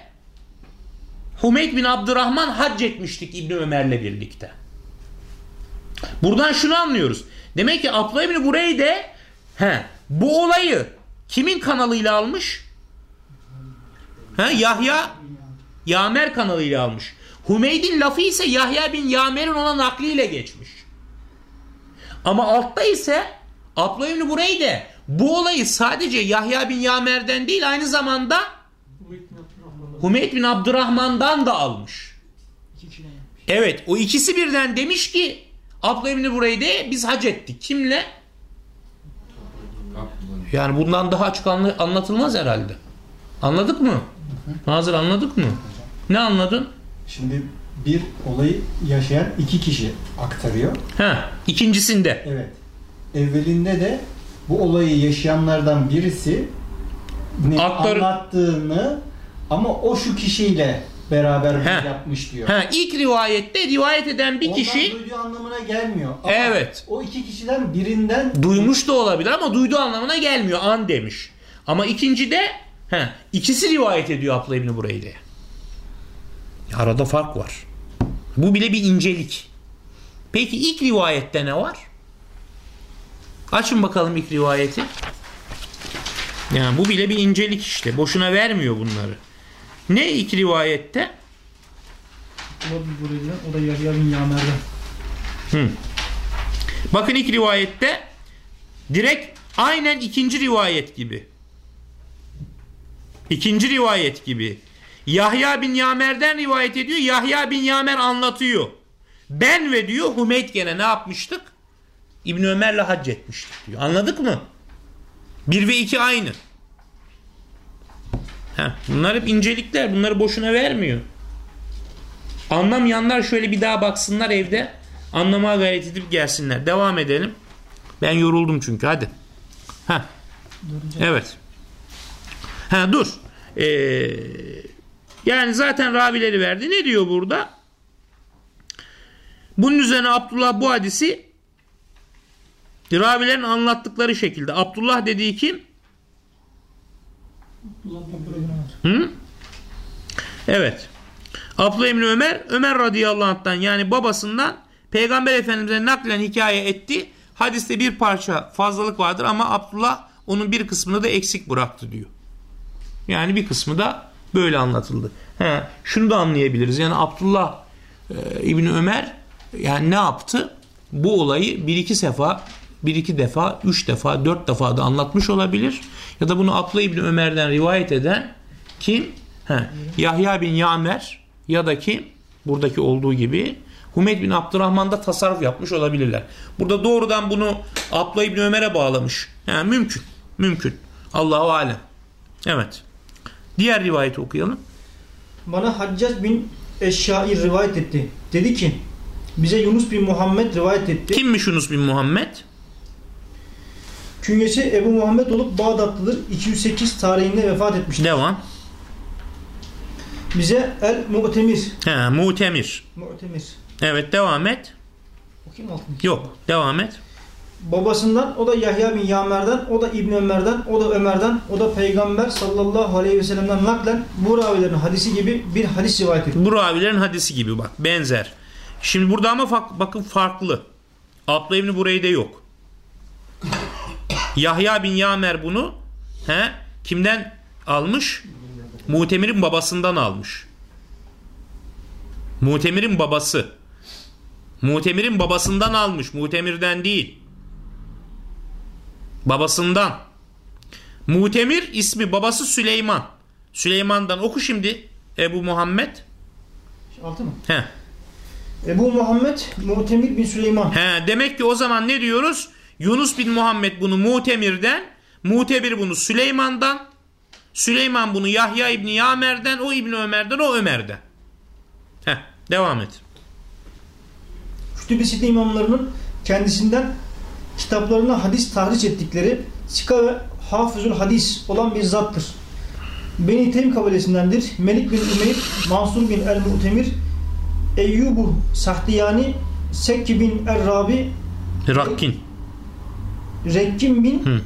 Humeyd bin Abdurrahman hac etmiştik İbni Ömer'le birlikte. Buradan şunu anlıyoruz. Demek ki Abdullah İbni Bureyde he, bu olayı kimin kanalıyla almış? He, Yahya Yamer kanalıyla almış. Humeyd'in lafı ise Yahya bin Yamer'in ona nakliyle geçmiş. Ama altta ise Abla İbni Bureyde bu olayı sadece Yahya bin Yamer'den değil aynı zamanda. Hümeyt bin Abdurrahman'dan da almış. Evet o ikisi birden demiş ki Abla İbni Bureyde biz hac ettik. Kimle? Yani bundan daha açık anla- anlatılmaz herhalde. Anladık mı? Nazır anladık mı? Ne anladın? Şimdi bir olayı yaşayan iki kişi aktarıyor. Ha, ikincisinde. Evet. Evvelinde de bu olayı yaşayanlardan birisi ne Aktar- anlattığını ama o şu kişiyle beraber He. yapmış diyor. Ha, ilk rivayette rivayet eden bir Ondan kişi duyduğu anlamına gelmiyor. Ama Evet. O iki kişiden birinden duymuş da olabilir ama duyduğu anlamına gelmiyor. An demiş. Ama ikincide he, ikisi rivayet ediyor Abla İbni Bureyde. Arada fark var. Bu bile bir incelik. Peki ilk rivayette ne var? Açın bakalım ilk rivayeti. Yani bu bile bir incelik işte. Boşuna vermiyor bunları. Ne ilk rivayette? O da Yahya bin Yamer'den. Bakın ilk rivayette direkt aynen ikinci rivayet gibi. İkinci rivayet gibi. Yahya bin Yamer'den rivayet ediyor. Yahya bin Yamer anlatıyor. Ben ve diyor Hümeyt gene ne yapmıştık? İbn Ömer'le hac etmiştik diyor. Anladık mı? Bir ve iki aynı. Heh, bunlar hep incelikler. Bunları boşuna vermiyor. Anlamayanlar şöyle bir daha baksınlar evde. Anlamaya gayret edip gelsinler. Devam edelim. Ben yoruldum çünkü hadi. Ha. Evet. Ha dur. Ee, yani zaten ravileri verdi. Ne diyor burada? Bunun üzerine Abdullah bu hadisi ravilerin anlattıkları şekilde. Abdullah dediği kim? Abdullah. Hı? Evet. Abdullah İbni Ömer, Ömer radıyallahu anh'tan yani babasından Peygamber Efendimiz'e naklen hikaye etti. Hadiste bir parça fazlalık vardır ama Abdullah onun bir kısmını da eksik bıraktı diyor. Yani bir kısmı da böyle anlatıldı. He, şunu da anlayabiliriz. Yani Abdullah e, İbni Ömer yani ne yaptı? Bu olayı bir iki sefa bir iki defa, üç defa, dört defa da anlatmış olabilir. Ya da bunu Abdullah İbni Ömer'den rivayet eden kim? He, Yahya bin Yamer ya da kim? Buradaki olduğu gibi Humeyd bin Abdurrahman'da tasarruf yapmış olabilirler. Burada doğrudan bunu Abdullah İbni Ömer'e bağlamış. Yani mümkün. Mümkün. Allahu alem. Evet. Diğer rivayeti okuyalım. Bana Haccac bin Eşşair rivayet etti. Dedi ki bize Yunus bin Muhammed rivayet etti. Kimmiş Yunus bin Muhammed? Künyesi Ebu Muhammed olup Bağdatlıdır. 208 tarihinde vefat etmiştir. Devam. Bize El Mu'temir. He, Mutemir. Mu'temir. Evet devam et. Okuyayım altını. Yok devam et. Babasından o da Yahya bin Yamer'den, o da İbn Ömer'den, o da Ömer'den, o da Peygamber sallallahu aleyhi ve sellem'den naklen bu ravilerin hadisi gibi bir hadis rivayet etti. Bu ravilerin hadisi gibi bak benzer. Şimdi burada ama fak- bakın farklı. Abla İbni Bureyde yok. Yahya bin Yamer bunu he, kimden almış? Mutemir'in babasından almış. Mutemir'in babası. Mutemir'in babasından almış. Mutemir'den değil. Babasından. Mutemir ismi babası Süleyman. Süleyman'dan oku şimdi Ebu Muhammed. Altı mı? He. Ebu Muhammed Mu'temir bin Süleyman. He, demek ki o zaman ne diyoruz? Yunus bin Muhammed bunu Mutemir'den, Mutemir bunu Süleyman'dan, Süleyman bunu Yahya İbni Yamer'den, o İbni Ömer'den, o Ömer'den. Heh, devam et. Kütüb-i Sitte imamlarının kendisinden kitaplarına hadis tahriş ettikleri Sika ve Hafızul Hadis olan bir zattır. Beni Teym kabilesindendir. Melik bin Ümeyr, Mansur bin el-Mu'temir, Eyyubu Sahtiyani, Sekki bin Er-Rabi, Rakkin. Rekkim bin Hı.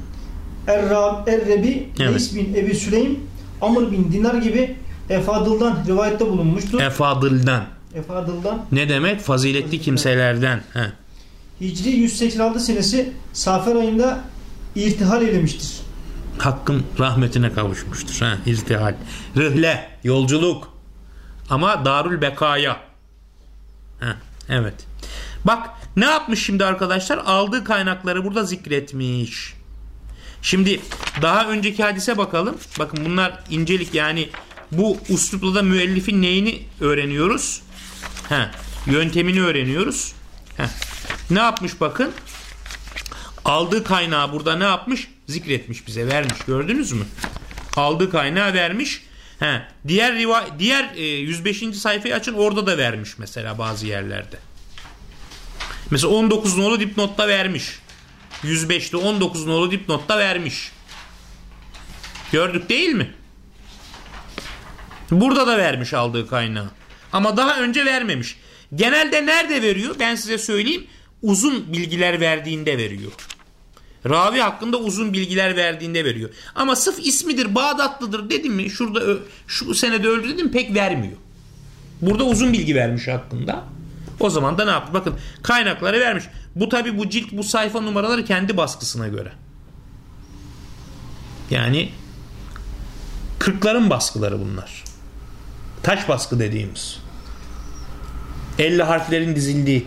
Er-Rab, Er-Rebi, Evet. Reis bin Ebi Süleym, Amr bin Dinar gibi Efadıl'dan rivayette bulunmuştur. Efadıl'dan. Efadıl'dan Ne demek? Faziletli kimselerden. He. Hicri 186 senesi Safer ayında irtihal eylemiştir. Hakkın rahmetine kavuşmuştur. Ha, irtihal. Rıhle, yolculuk. Ama Darül Bekaya. Heh, evet. Bak ne yapmış şimdi arkadaşlar? Aldığı kaynakları burada zikretmiş. Şimdi daha önceki hadise bakalım. Bakın bunlar incelik yani bu uslupla da müellifin neyini öğreniyoruz? Heh, yöntemini öğreniyoruz. Heh. Ne yapmış bakın? Aldığı kaynağı burada ne yapmış? Zikretmiş bize vermiş gördünüz mü? Aldığı kaynağı vermiş. He, diğer diğer e, 105. sayfayı açın orada da vermiş mesela bazı yerlerde. Mesela 19 nolu dipnotta vermiş. 105'te 19 nolu dipnotta vermiş. Gördük değil mi? Burada da vermiş aldığı kaynağı. Ama daha önce vermemiş. Genelde nerede veriyor? Ben size söyleyeyim. Uzun bilgiler verdiğinde veriyor. Ravi hakkında uzun bilgiler verdiğinde veriyor. Ama sırf ismidir, Bağdatlıdır dedim mi? Şurada şu senede öldü dedim pek vermiyor. Burada uzun bilgi vermiş hakkında. O zaman da ne yaptı? Bakın kaynakları vermiş. Bu tabi bu cilt bu sayfa numaraları kendi baskısına göre. Yani kırkların baskıları bunlar. Taş baskı dediğimiz. Elle harflerin dizildiği,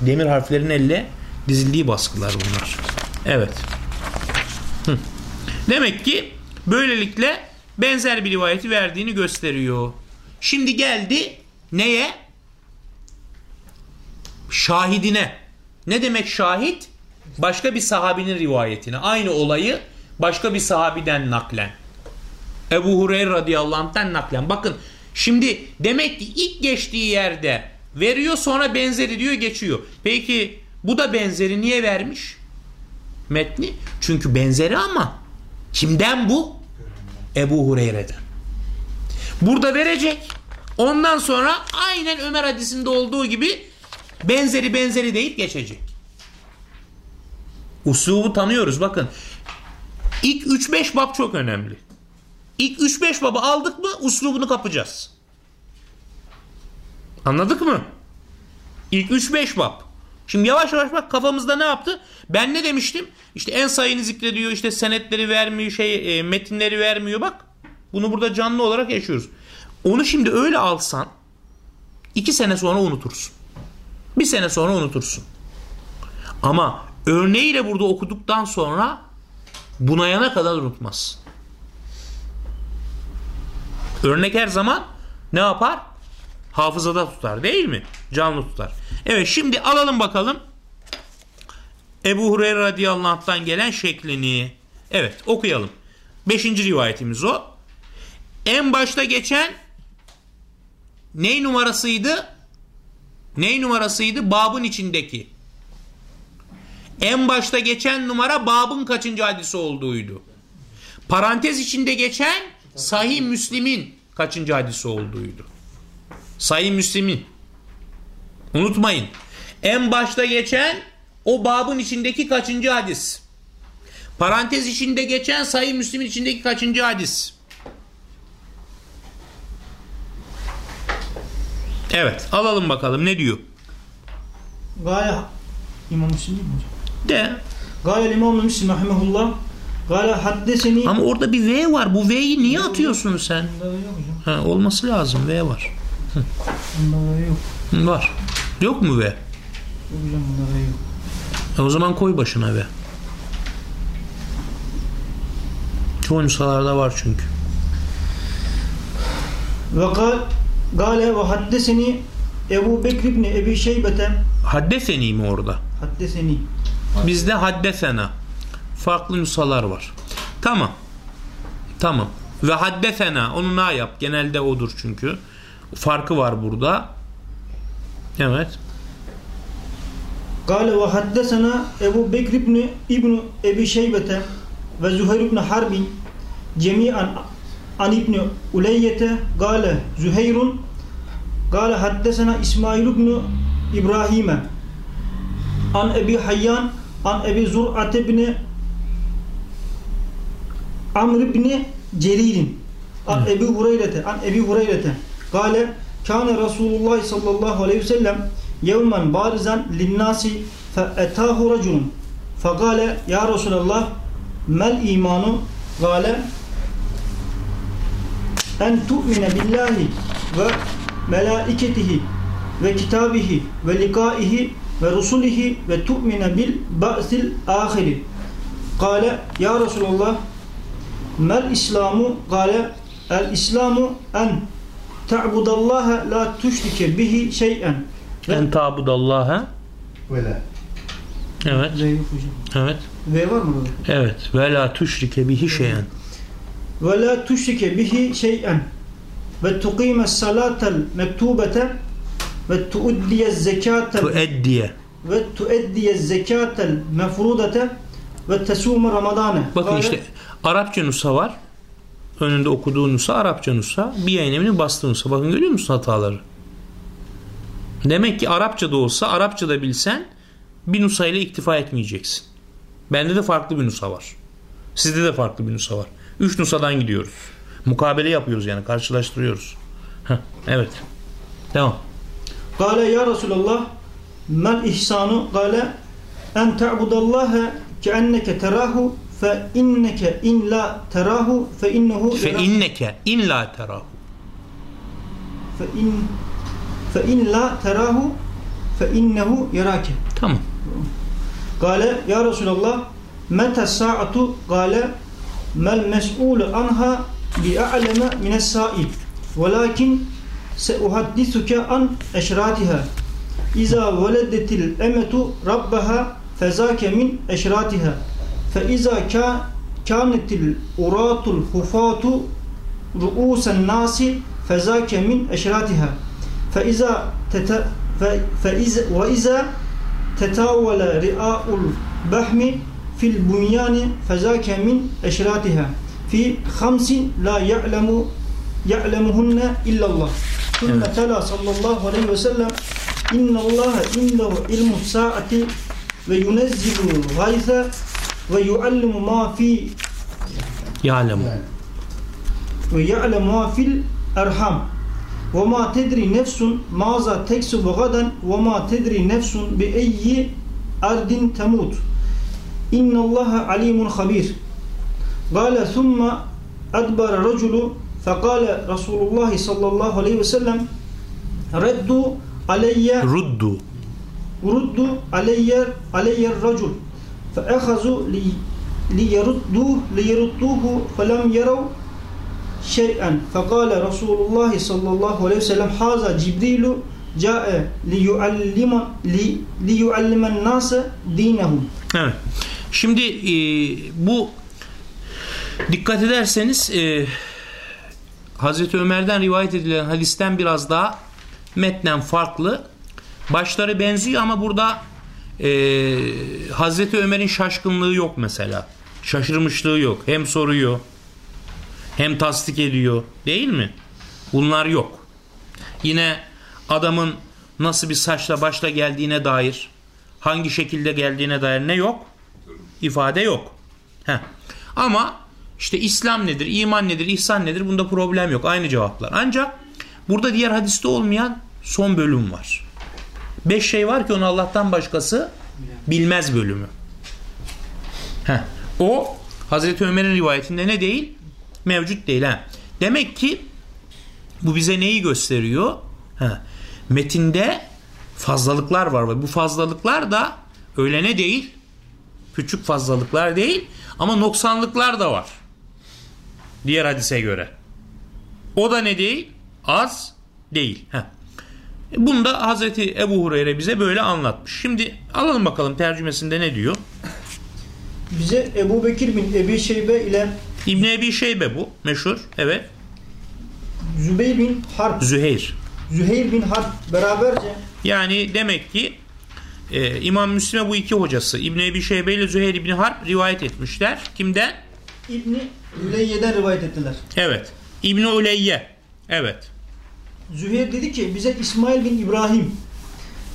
demir harflerin elle dizildiği baskılar bunlar. Evet. Hı. Demek ki böylelikle benzer bir rivayeti verdiğini gösteriyor. Şimdi geldi neye? Şahidine. Ne demek şahit? Başka bir sahabinin rivayetine. Aynı olayı başka bir sahabiden naklen. Ebu Hureyre radıyallahu anh'tan naklen. Bakın şimdi demek ki ilk geçtiği yerde veriyor sonra benzeri diyor geçiyor. Peki bu da benzeri niye vermiş? Metni. Çünkü benzeri ama kimden bu? Ebu Hureyre'den. Burada verecek. Ondan sonra aynen Ömer hadisinde olduğu gibi benzeri benzeri deyip geçecek. Uslubu tanıyoruz bakın. İlk 3-5 bab çok önemli. İlk 3-5 babı aldık mı uslubunu kapacağız. Anladık mı? İlk 3-5 bab. Şimdi yavaş yavaş bak kafamızda ne yaptı? Ben ne demiştim? İşte en sayını zikrediyor, işte senetleri vermiyor, şey e, metinleri vermiyor bak. Bunu burada canlı olarak yaşıyoruz. Onu şimdi öyle alsan iki sene sonra unutursun. Bir sene sonra unutursun. Ama örneğiyle burada okuduktan sonra bunayana kadar unutmaz. Örnek her zaman ne yapar? Hafızada tutar değil mi? Canlı tutar. Evet şimdi alalım bakalım. Ebu Hureyre radıyallahu anh'tan gelen şeklini. Evet okuyalım. Beşinci rivayetimiz o. En başta geçen ney numarasıydı? Ney numarasıydı? Babın içindeki. En başta geçen numara babın kaçıncı hadisi olduğuydu. Parantez içinde geçen Sahih Müslim'in kaçıncı hadisi olduğuydu. Sahih Müslim'in. Unutmayın. En başta geçen o babın içindeki kaçıncı hadis. Parantez içinde geçen Sahih Müslim'in içindeki kaçıncı hadis. Evet alalım bakalım ne diyor. Gaye İmam Müslim değil mi hocam? De. Gaye İmam Müslim rahimehullah. Gaye haddeseni Ama orada bir V var. Bu V'yi niye atıyorsun sen? Yok. Ha, olması lazım. V var. Bunda yok. Hı, Var. Yok mu V? Yok hocam bunda yok. E o zaman koy başına V. Çoğu nüshalarda var çünkü. Ve Gale ve haddeseni Ebu Bekir ibn Ebi Şeybete Haddeseni mi orada? haddeseni Bizde haddesena. Farklı nüshalar var. Tamam. Tamam. Ve haddesena. Onu ne yap? Genelde odur çünkü. Farkı var burada. Evet. Gale ve haddesena Ebu Bekir ibn İbn Ebi Şeybete ve Züheyr ibn Harbin cemiyen an İbn Uleyyete Gale Züheyrun Gale haddesena İsmail ibn İbrahim'e. An Ebi Hayyan an Ebi Zur'at ibn Amr ibn Cerir'in an Ebi Hureyre'te an Ebi Hureyre'te. Gale kâne Resulullah sallallahu aleyhi ve sellem yevmen barizan linnâsi fe etâhu raculun. Fegâle ya Resulallah mel imanu gâle en tu'mine billahi ve melaiketihi ve kitabihi ve likaihi ve rusulihi ve tu'mine bil ba'sil ahiri. Kale ya Resulallah mel İslamu kale el İslamu en ta'budallaha la tuşrike bihi şey'en. En tabudallaha. Böyle. Evet. V yok hocam. Evet. V var mı burada? Evet. Ve la tuşrike bihi şeyen. Ve la tuşrike bihi şey'en ve tuqime salatel mektubete ve tuuddiye zekatel Tueddiye. ve tueddiye zekatel mefrudete ve tesume ramadane. Bakın işte Arapça nusa var. Önünde okuduğu nusa Arapça nusa. Bir yayın evinin bastığı nusa. Bakın görüyor musun hataları? Demek ki Arapça da olsa Arapça da bilsen bir nusa ile iktifa etmeyeceksin. Bende de farklı bir nusa var. Sizde de farklı bir nusa var. Üç Nusa'dan gidiyoruz. Mukabele yapıyoruz yani karşılaştırıyoruz. Heh, evet. Devam. Kale ya Resulallah mel ihsanu kale en te'budallaha ke enneke terahu fe inneke in la terahu fe innehu fe inneke in la terahu fe in fe in la terahu fe innehu yerake tamam Kale ya Resulallah mete sa'atu kale ما المسؤول عنها بأعلم من السائل ولكن سأحدثك عن أشراتها. إذا ولدت الأمة ربها فذاك من أشراتها. فإذا كا- كانت الأراة الخفاة رؤوس الناس فذاك من أشراتها. فإذا تت فإذا وإذا تتاول رئاء البحم في البنيان فذاك من أشراتها. في خمس لا يعلم يعلمهن إلا الله. ثم إيه. تلا صلى الله عليه وسلم إن الله إنه علم الساعة وينزل الغيث ويعلم ما في يعلم. ويعلم ما في الأرحام. وما تدري نفس ماذا تكسب غدا وما تدري نفس بأي أرض تموت. İnnallaha alimun habir. Gale thumma adbara raculu fekale Resulullah sallallahu aleyhi ve sellem reddu aleyye ruddu. Ruddu aleyye aleyye racul feehazu li liyerudduh liyerudduhu felem yerav şey'en. Fekale Resulullah sallallahu aleyhi ve sellem haza Cibrilu ca'e liyuallima liyuallimen nase dinehum. Evet. Şimdi e, bu dikkat ederseniz e, Hazreti Ömer'den rivayet edilen hadisten biraz daha metnen farklı. Başları benziyor ama burada e, Hazreti Ömer'in şaşkınlığı yok mesela. Şaşırmışlığı yok. Hem soruyor hem tasdik ediyor. Değil mi? Bunlar yok. Yine adamın nasıl bir saçla başla geldiğine dair, hangi şekilde geldiğine dair ne yok? İfade yok. Heh. Ama işte İslam nedir, iman nedir, ihsan nedir bunda problem yok. Aynı cevaplar. Ancak burada diğer hadiste olmayan son bölüm var. Beş şey var ki onu Allah'tan başkası bilmez bölümü. Heh. O Hazreti Ömer'in rivayetinde ne değil? Mevcut değil. Ha. Demek ki bu bize neyi gösteriyor? Ha. Metinde fazlalıklar var ve bu fazlalıklar da öyle ne değil? Küçük fazlalıklar değil ama noksanlıklar da var. Diğer hadise göre. O da ne değil? Az değil. Heh. Bunu da Hazreti Ebu Hureyre bize böyle anlatmış. Şimdi alalım bakalım tercümesinde ne diyor? bize Ebu Bekir bin Ebi Şeybe ile İbn Ebi Şeybe bu meşhur. Evet. Zübeyir bin Harp Züheyr. Züheyr bin Harp beraberce Yani demek ki e, İmam Müslim'e bu iki hocası İbn Ebi Şeybe ile Züheyr İbni Harp rivayet etmişler. Kimden? İbni Üleyye'den rivayet ettiler. Evet. İbn Uleyye. Evet. Züheyr dedi ki bize İsmail bin İbrahim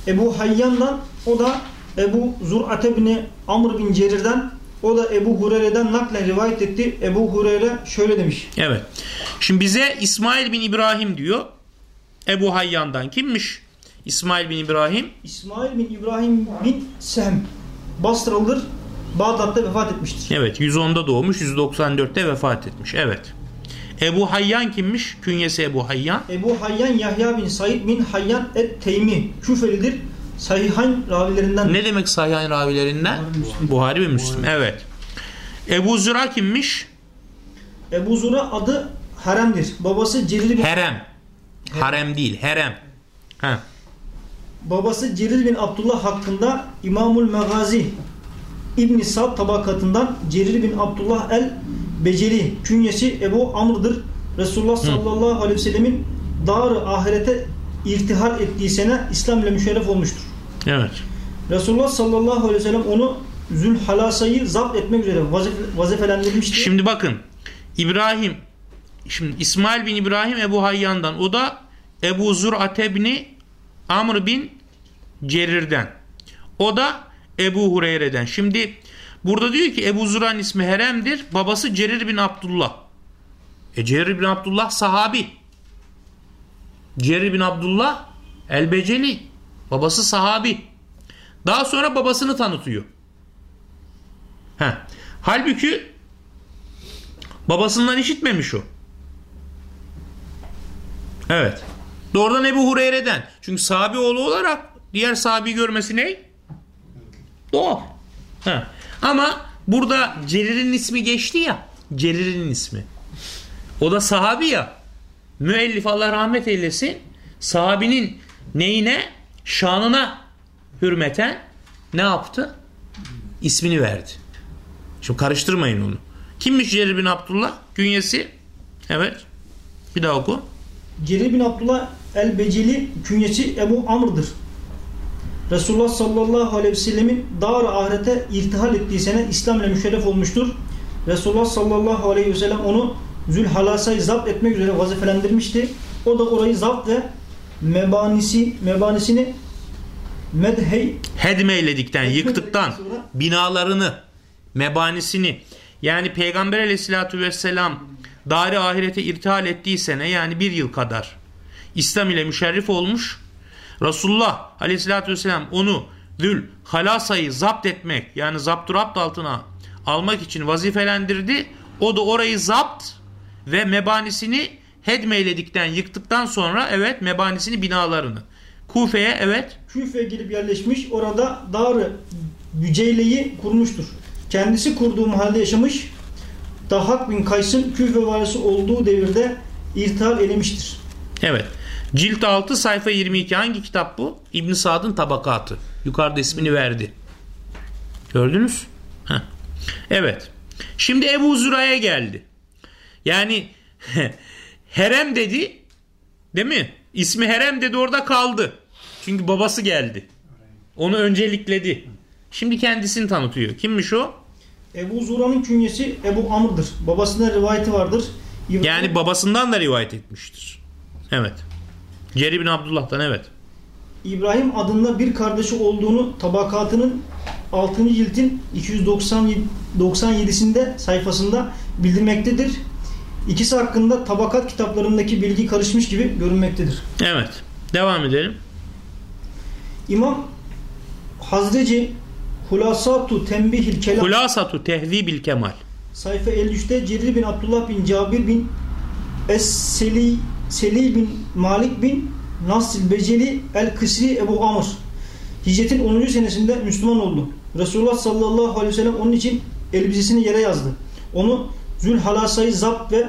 Ebu Hayyan'dan o da Ebu Zur'ate bin Amr bin Cerir'den o da Ebu Hureyre'den naklen rivayet etti. Ebu Hureyre şöyle demiş. Evet. Şimdi bize İsmail bin İbrahim diyor. Ebu Hayyan'dan kimmiş? İsmail bin İbrahim. İsmail bin İbrahim bin Sehm Basralıdır. Bağdat'ta vefat etmiştir. Evet 110'da doğmuş 194'te vefat etmiş. Evet. Ebu Hayyan kimmiş? Künyesi Ebu Hayyan. Ebu Hayyan Yahya bin Said bin Hayyan et-Teymi Küfelidir. Sahihayn ravilerinden. Ne demek Sahih ravilerinden? Buhari ve Müslim. Evet. Ebu Züra kimmiş? Ebu Zura adı Harem'dir. Babası Cerir bin, Herem. Harem değil, herem. Ha. Babası Cerir bin Abdullah hakkında İmamul Megazi İbn Sa'd tabakatından Cerir bin Abdullah el Beceri künyesi Ebu Amr'dır. Resulullah sallallahu aleyhi ve sellemin dar ahirete irtihal ettiği sene İslam ile müşerref olmuştur. Evet. Resulullah sallallahu aleyhi ve sellem onu Zülhalasa'yı zapt etmek üzere vazif- vazifelendirmişti. Şimdi bakın. İbrahim şimdi İsmail bin İbrahim Ebu Hayyan'dan. O da Ebu Zur'ate bin Amr bin Cerir'den. O da Ebu Hureyre'den. Şimdi burada diyor ki Ebu Zur'an ismi Herem'dir. Babası Cerir bin Abdullah. E Cerir bin Abdullah sahabi. Cerir bin Abdullah El-Beceli. Babası sahabi. Daha sonra babasını tanıtıyor. Heh. Halbuki babasından işitmemiş o. Evet. Doğrudan Ebu Hureyre'den. Çünkü sahabi oğlu olarak diğer sahabi görmesi ne? Doğal. Ha. Ama burada Cerir'in ismi geçti ya. Cerir'in ismi. O da sahabi ya. Müellif Allah rahmet eylesin. Sahabinin neyine? Şanına hürmeten ne yaptı? İsmini verdi. Şimdi karıştırmayın onu. Kimmiş Cerir bin Abdullah? Künyesi. Evet. Bir daha oku. Cerir bin Abdullah el-Beceli künyesi Ebu Amr'dır. Resulullah sallallahu aleyhi ve sellemin dar ahirete irtihal ettiği sene İslam ile müşerref olmuştur. Resulullah sallallahu aleyhi ve sellem onu Zülhalasa'yı zapt etmek üzere vazifelendirmişti. O da orayı zapt ve mebanisi, mebanisini medhey Hedmeyledikten, yıktıktan sonra- binalarını, mebanisini yani Peygamber aleyhissalatü vesselam dari ahirete irtihal ettiği sene yani bir yıl kadar İslam ile müşerrif olmuş. Resulullah aleyhissalatü vesselam onu Zül Halasa'yı zapt etmek yani zapturapt altına almak için vazifelendirdi. O da orayı zapt ve mebanisini hedmeyledikten, yıktıktan sonra evet mebanisini binalarını. Kufe'ye evet Küfe'ye gelip yerleşmiş. Orada Dar-ı Büceyle'yi kurmuştur. Kendisi kurduğu mahallede yaşamış. Dahak bin Kays'ın Küfe valisi olduğu devirde irtihal elemiştir. Evet. Cilt 6 sayfa 22 hangi kitap bu? İbn Sad'ın tabakatı. Yukarıda ismini verdi. Gördünüz? Heh. Evet. Şimdi Ebu Züra'ya geldi. Yani Herem dedi. Değil mi? İsmi Herem dedi orada kaldı. Çünkü babası geldi. Onu öncelikledi. Şimdi kendisini tanıtıyor. Kimmiş o? Ebu Zura'nın künyesi Ebu Amr'dır. Babasında rivayeti vardır. İbrahim- Yani babasından da rivayet etmiştir. Evet. Ceri bin Abdullah'tan evet. İbrahim adında bir kardeşi olduğunu tabakatının 6. ciltin 297'sinde sayfasında bildirmektedir. İkisi hakkında tabakat kitaplarındaki bilgi karışmış gibi görünmektedir. Evet. Devam edelim. İmam Hazreci Hulasatu Tembihil Kelam Hulasatu tehzibil kemal. sayfa 53'te Cerir bin Abdullah bin Cabir bin Es-Seli Seli bin Malik bin Nasil Beceli El-Kısri Ebu Amr Hicretin 10. senesinde Müslüman oldu. Resulullah sallallahu aleyhi ve sellem onun için elbisesini yere yazdı. Onu Zülhalasa'yı zapt ve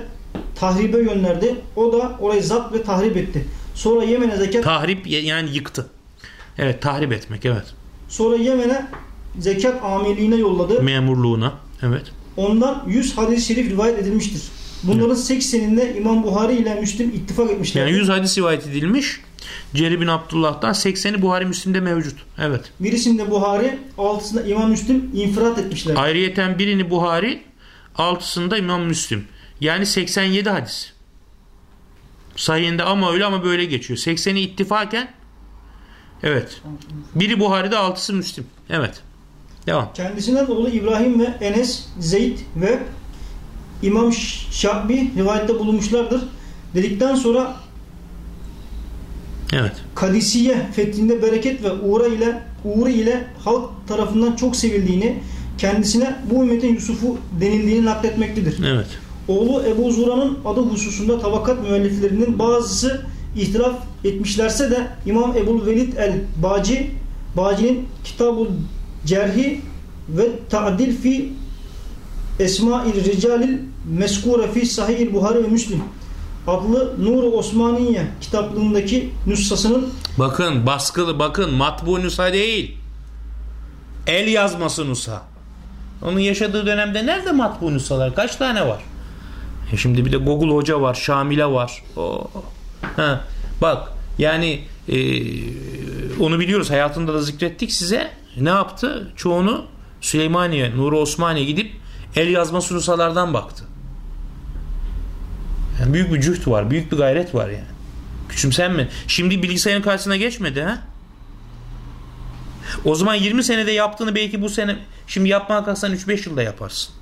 tahribe gönderdi. O da orayı zapt ve tahrip etti. Sonra Yemen'e zekat Tahrip yani yıktı. Evet tahrip etmek evet. sonra Yemen'e zekat amirliğine yolladı. Memurluğuna. Evet. Ondan 100 hadis-i şerif rivayet edilmiştir. Bunların 80'inde İmam Buhari ile Müslim ittifak etmişler. Yani 100 hadis rivayet edilmiş. Ceri bin Abdullah'tan 80'i Buhari Müslim'de mevcut. Evet. Birisinde Buhari, altısında İmam Müslim infiraat etmişler. Ayrıyeten birini Buhari, altısında İmam Müslim. Yani 87 hadis. Sayında ama öyle ama böyle geçiyor. 80'i ittifaken evet. Biri Buhari'de altısı Müslim. Evet. Devam. Kendisinden oğlu İbrahim ve Enes, Zeyd ve İmam Şahbi rivayette bulunmuşlardır. Dedikten sonra Evet. Kadisiye fethinde bereket ve uğra ile uğru ile halk tarafından çok sevildiğini, kendisine bu ümmetin Yusuf'u denildiğini nakletmektedir. Evet. oğlu Ebu Zura'nın adı hususunda tabakat müelliflerinin bazısı ihtilaf etmişlerse de İmam Ebu Velid el-Baci Baci'nin Kitabul Cerhi ve Ta'dil fi Esma'il Ricalil Meskure fi Sahih Buhari ve Müslim adlı Nur-u Osmaniye kitaplığındaki nüshasının Bakın baskılı bakın matbu nüsa değil. El yazması nüsa. Onun yaşadığı dönemde nerede matbu nüshalar? Kaç tane var? E şimdi bir de Google Hoca var, Şamile var. Oo. Ha, bak yani e, onu biliyoruz hayatında da zikrettik size. Ne yaptı? Çoğunu Süleymaniye, Nuri Osmaniye gidip el yazması nüshalardan baktı. Yani büyük bir cüht var, büyük bir gayret var yani. Küçümsenme. Şimdi bilgisayarın karşısına geçmedi ha? O zaman 20 senede yaptığını belki bu sene şimdi yapmaya kalksan 3-5 yılda yaparsın.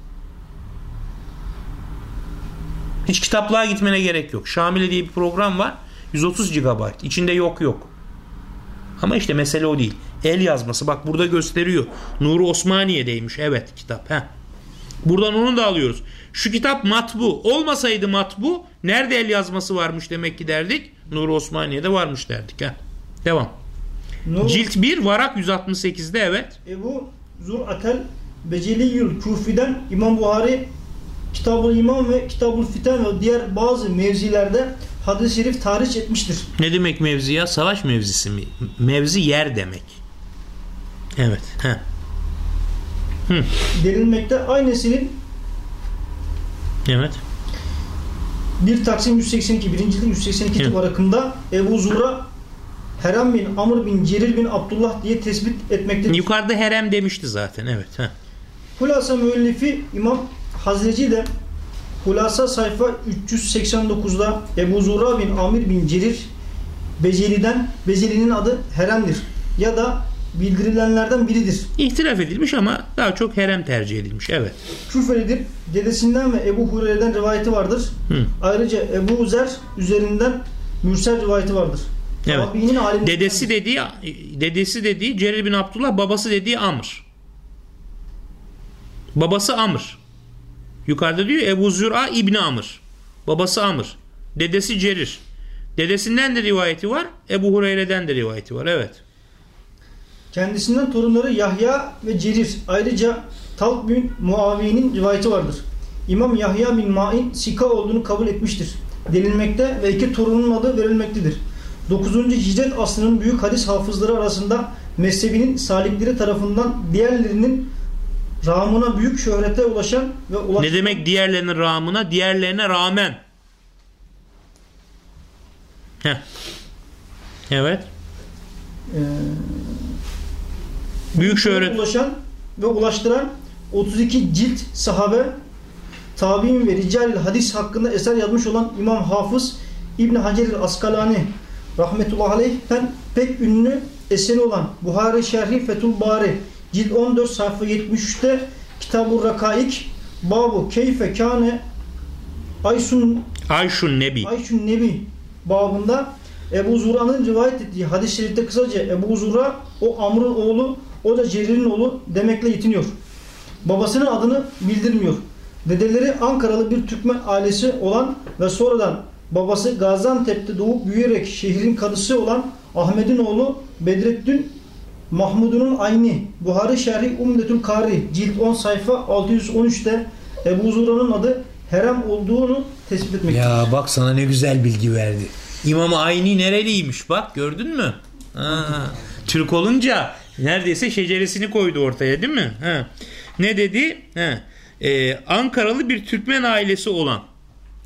Hiç kitaplığa gitmene gerek yok. Şamile diye bir program var. 130 GB. İçinde yok yok. Ama işte mesele o değil. El yazması. Bak burada gösteriyor. Nuri Osmaniye'deymiş. Evet kitap. Heh. Buradan onu da alıyoruz. Şu kitap matbu. Olmasaydı matbu nerede el yazması varmış demek ki derdik. Nuri Osmaniye'de varmış derdik. Heh. Devam. Nur Cilt 1 Varak 168'de evet. Ebu Zur'atel Beceliyül Kufi'den İmam Buhari Kitabul İmam ve Kitabul Fiten ve diğer bazı mevzilerde hadis-i şerif tarih etmiştir. Ne demek mevzi ya? Savaş mevzisi mi? Mevzi yer demek. Evet. Heh. Denilmekte aynısının Evet. bir Taksim 182 birinci cilt 182. Evet. varakında Ebu Zur'a Herem bin Amr bin Cerir bin Abdullah diye tespit etmektedir. Yukarıda herem demişti zaten. Evet. Heh. Hulasa müellifi İmam Hazreci de Hulasa sayfa 389'da Ebu Zura bin Amir bin Cerir Beceli'den Beceli'nin adı Herem'dir. Ya da bildirilenlerden biridir. İhtilaf edilmiş ama daha çok herem tercih edilmiş. Evet. Küfelidir. Dedesinden ve Ebu Hureyre'den rivayeti vardır. Hı. Ayrıca Ebu Zer üzerinden mürsel rivayeti vardır. Evet. Dedesi dediği dedesi dediği Cerir bin Abdullah, babası dediği Amr. Babası Amr. Yukarıda diyor Ebu Zür'a İbni Amr. Babası Amr. Dedesi Cerir. Dedesinden de rivayeti var. Ebu Hureyre'den de rivayeti var. Evet. Kendisinden torunları Yahya ve Cerir. Ayrıca Talk bin Muaviye'nin rivayeti vardır. İmam Yahya bin Ma'in Sika olduğunu kabul etmiştir. Denilmekte ve iki torunun adı verilmektedir. 9. Hicret asrının büyük hadis hafızları arasında mezhebinin salikleri tarafından diğerlerinin ramına büyük şöhrete ulaşan ve ulaş Ne demek diğerlerinin rağmına? Diğerlerine rağmen. Heh. Evet. Ee, Büyük şöhret. ulaşan ve ulaştıran 32 cilt sahabe tabi'in ve rical hadis hakkında eser yazmış olan İmam Hafız İbn Hacer Askalani rahmetullahi aleyh'ten pek ünlü eseri olan Buhari Şerhi Fethul Bari cilt 14 sayfa 73'te Kitab-ı Rakaik Babu Keyfe Kâne Aysun Ayşun Nebi. Ayşun Nebi babında Ebu Zura'nın rivayet ettiği hadis-i şerifte kısaca Ebu Zura o Amr'ın oğlu o da Cerir'in oğlu demekle yetiniyor. Babasının adını bildirmiyor. Dedeleri Ankaralı bir Türkmen ailesi olan ve sonradan babası Gaziantep'te doğup büyüyerek şehrin kadısı olan Ahmet'in oğlu Bedrettin Mahmud'un aynı Buhari Şerhi Umdetül Kari cilt 10 sayfa 613'te Ebu Zura'nın adı Herem olduğunu tespit etmektedir. Ya bak sana ne güzel bilgi verdi. İmam Ayni nereliymiş bak gördün mü? Ha, Türk olunca neredeyse şeceresini koydu ortaya değil mi? Ha. Ne dedi? Ha. Ee, Ankaralı bir Türkmen ailesi olan.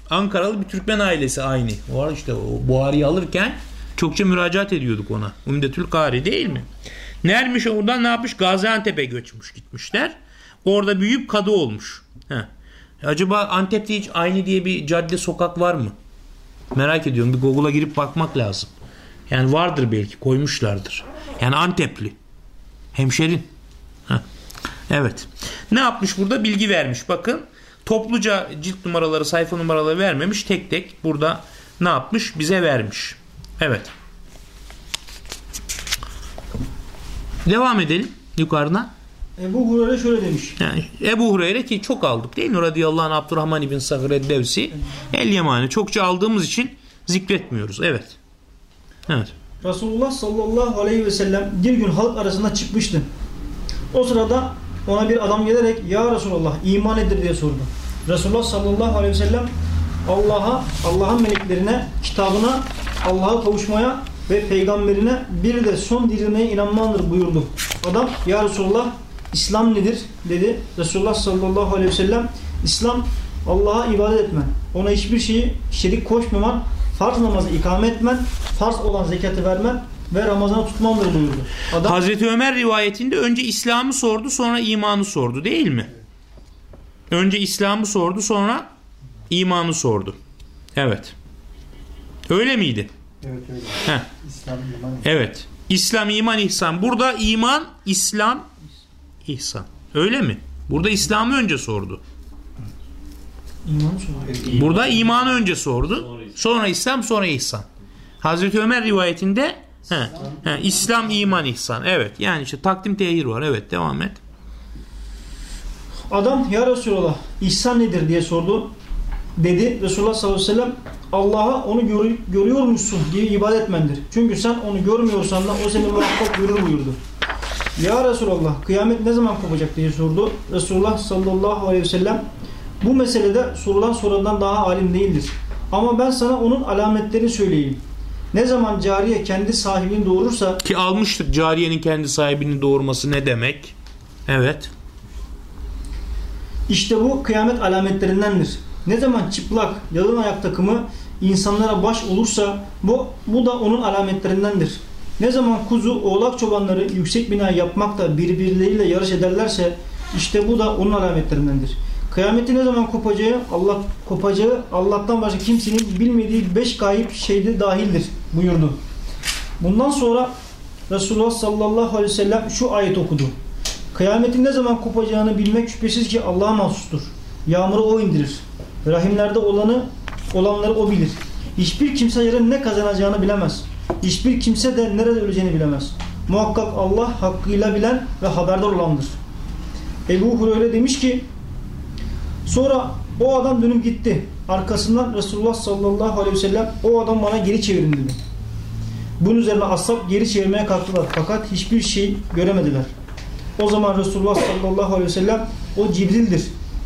Ankaralı bir Türkmen ailesi aynı. O var işte o Buhari'yi alırken çokça müracaat ediyorduk ona. Umdetül Kari değil mi? Nermiş oradan ne yapmış? Gaziantep'e göçmüş gitmişler. Orada büyüyüp kadı olmuş. Ha. Acaba Antep'te hiç aynı diye bir cadde sokak var mı? Merak ediyorum. Bir Google'a girip bakmak lazım. Yani vardır belki. Koymuşlardır. Yani Antepli. Hemşerin. Heh. Evet. Ne yapmış burada? Bilgi vermiş. Bakın. Topluca cilt numaraları, sayfa numaraları vermemiş. Tek tek burada ne yapmış? Bize vermiş. Evet. Devam edelim yukarıdan. Ebu Hureyre şöyle demiş. Yani Ebu Hureyre ki çok aldık değil mi? Radıyallahu anh Abdurrahman ibn Sakır Eddevsi. El Yemani çokça aldığımız için zikretmiyoruz. Evet. Evet. Resulullah sallallahu aleyhi ve sellem bir gün halk arasında çıkmıştı. O sırada ona bir adam gelerek ya Resulullah iman nedir diye sordu. Resulullah sallallahu aleyhi ve sellem Allah'a, Allah'ın meleklerine, kitabına, Allah'a kavuşmaya ve peygamberine bir de son dirilmeye inanmandır buyurdu. Adam ya Resulullah İslam nedir dedi. Resulullah sallallahu aleyhi ve sellem İslam Allah'a ibadet etmen, ona hiçbir şeyi şerik koşmaman, farz namazı ikame etmen, farz olan zekatı vermen ve Ramazan'ı tutmandır buyurdu. Adam Hazreti Ömer rivayetinde önce İslam'ı sordu sonra imanı sordu değil mi? Önce İslam'ı sordu sonra imanı sordu. Evet. Öyle miydi? Evet öyle. Heh. İslam iman. Evet. İslam, iman, ihsan. Burada iman, İslam, ihsan. Öyle mi? Burada İslam'ı önce sordu. iman soruyor. Burada imanı önce sordu. Sonra İslam, sonra ihsan. Hazreti Ömer rivayetinde he, he, İslam, iman, ihsan. Evet. Yani işte takdim tehir var. Evet. Devam et. Adam ya Resulallah ihsan nedir diye sordu. Dedi Resulullah sallallahu aleyhi ve sellem Allah'a onu gör, görüyor musun diye ibadet etmendir. Çünkü sen onu görmüyorsan da o seni muhakkak görür buyurdu. Ya Resulallah kıyamet ne zaman kopacak diye sordu. Resulullah sallallahu aleyhi ve sellem bu meselede sorulan sorudan daha alim değildir. Ama ben sana onun alametlerini söyleyeyim. Ne zaman cariye kendi sahibini doğurursa Ki almıştık cariyenin kendi sahibini doğurması ne demek? Evet. İşte bu kıyamet alametlerindendir. Ne zaman çıplak, yalın ayak takımı insanlara baş olursa bu, bu da onun alametlerindendir. Ne zaman kuzu, oğlak çobanları yüksek bina yapmakta birbirleriyle yarış ederlerse işte bu da onun alametlerindendir. Kıyameti ne zaman kopacağı, Allah kopacağı Allah'tan başka kimsenin bilmediği beş gayip şeyde dahildir buyurdu. Bundan sonra Resulullah sallallahu aleyhi ve sellem şu ayet okudu. Kıyametin ne zaman kopacağını bilmek şüphesiz ki Allah'a mahsustur. Yağmuru o indirir. Rahimlerde olanı olanları o bilir. Hiçbir kimse yarın ne kazanacağını bilemez. Hiçbir kimse de nerede öleceğini bilemez. Muhakkak Allah hakkıyla bilen ve haberdar olandır. Ebu Hureyre demiş ki sonra o adam dönüp gitti. Arkasından Resulullah sallallahu aleyhi ve sellem o adam bana geri çevirin dedi. Bunun üzerine ashab geri çevirmeye kalktılar. Fakat hiçbir şey göremediler. O zaman Resulullah sallallahu aleyhi ve sellem o Cibril'dir.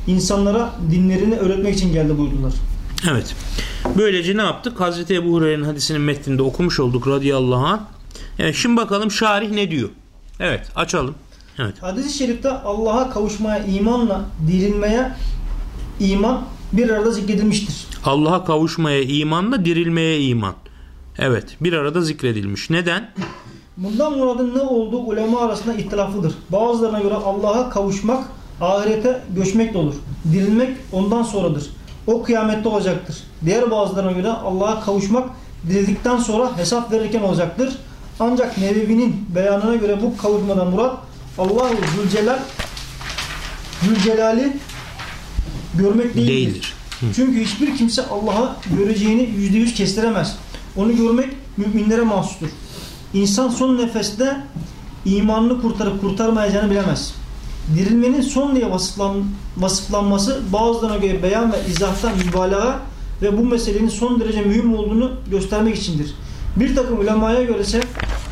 İnsanlara dinlerini öğretmek için geldi buyurdular. Evet. Böylece ne yaptık? Hazreti Ebu Hureyre'nin hadisinin metninde okumuş olduk radıyallahu anh. Evet, şimdi bakalım şarih ne diyor? Evet açalım. Evet. Hadis-i şerifte Allah'a kavuşmaya imanla dirilmeye iman bir arada zikredilmiştir. Allah'a kavuşmaya imanla dirilmeye iman. Evet bir arada zikredilmiş. Neden? Bundan muradın ne olduğu ulema arasında ihtilaflıdır. Bazılarına göre Allah'a kavuşmak ahirete göçmek de olur. Dirilmek ondan sonradır. O kıyamette olacaktır. Diğer bazılarına göre Allah'a kavuşmak dirildikten sonra hesap verirken olacaktır. Ancak Nevevi'nin beyanına göre bu kavuşmadan murat Allahu Zülcelal Zülcelal'i görmek değildir. Değildir. Çünkü hiçbir kimse Allah'a göreceğini yüzde yüz kestiremez. Onu görmek müminlere mahsustur. İnsan son nefeste imanını kurtarıp kurtarmayacağını bilemez. Dirilmenin son diye vasıflan, vasıflanması bazılarına göre beyan ve izahtan mübalağa ve bu meselenin son derece mühim olduğunu göstermek içindir. Bir takım ulemaya göre ise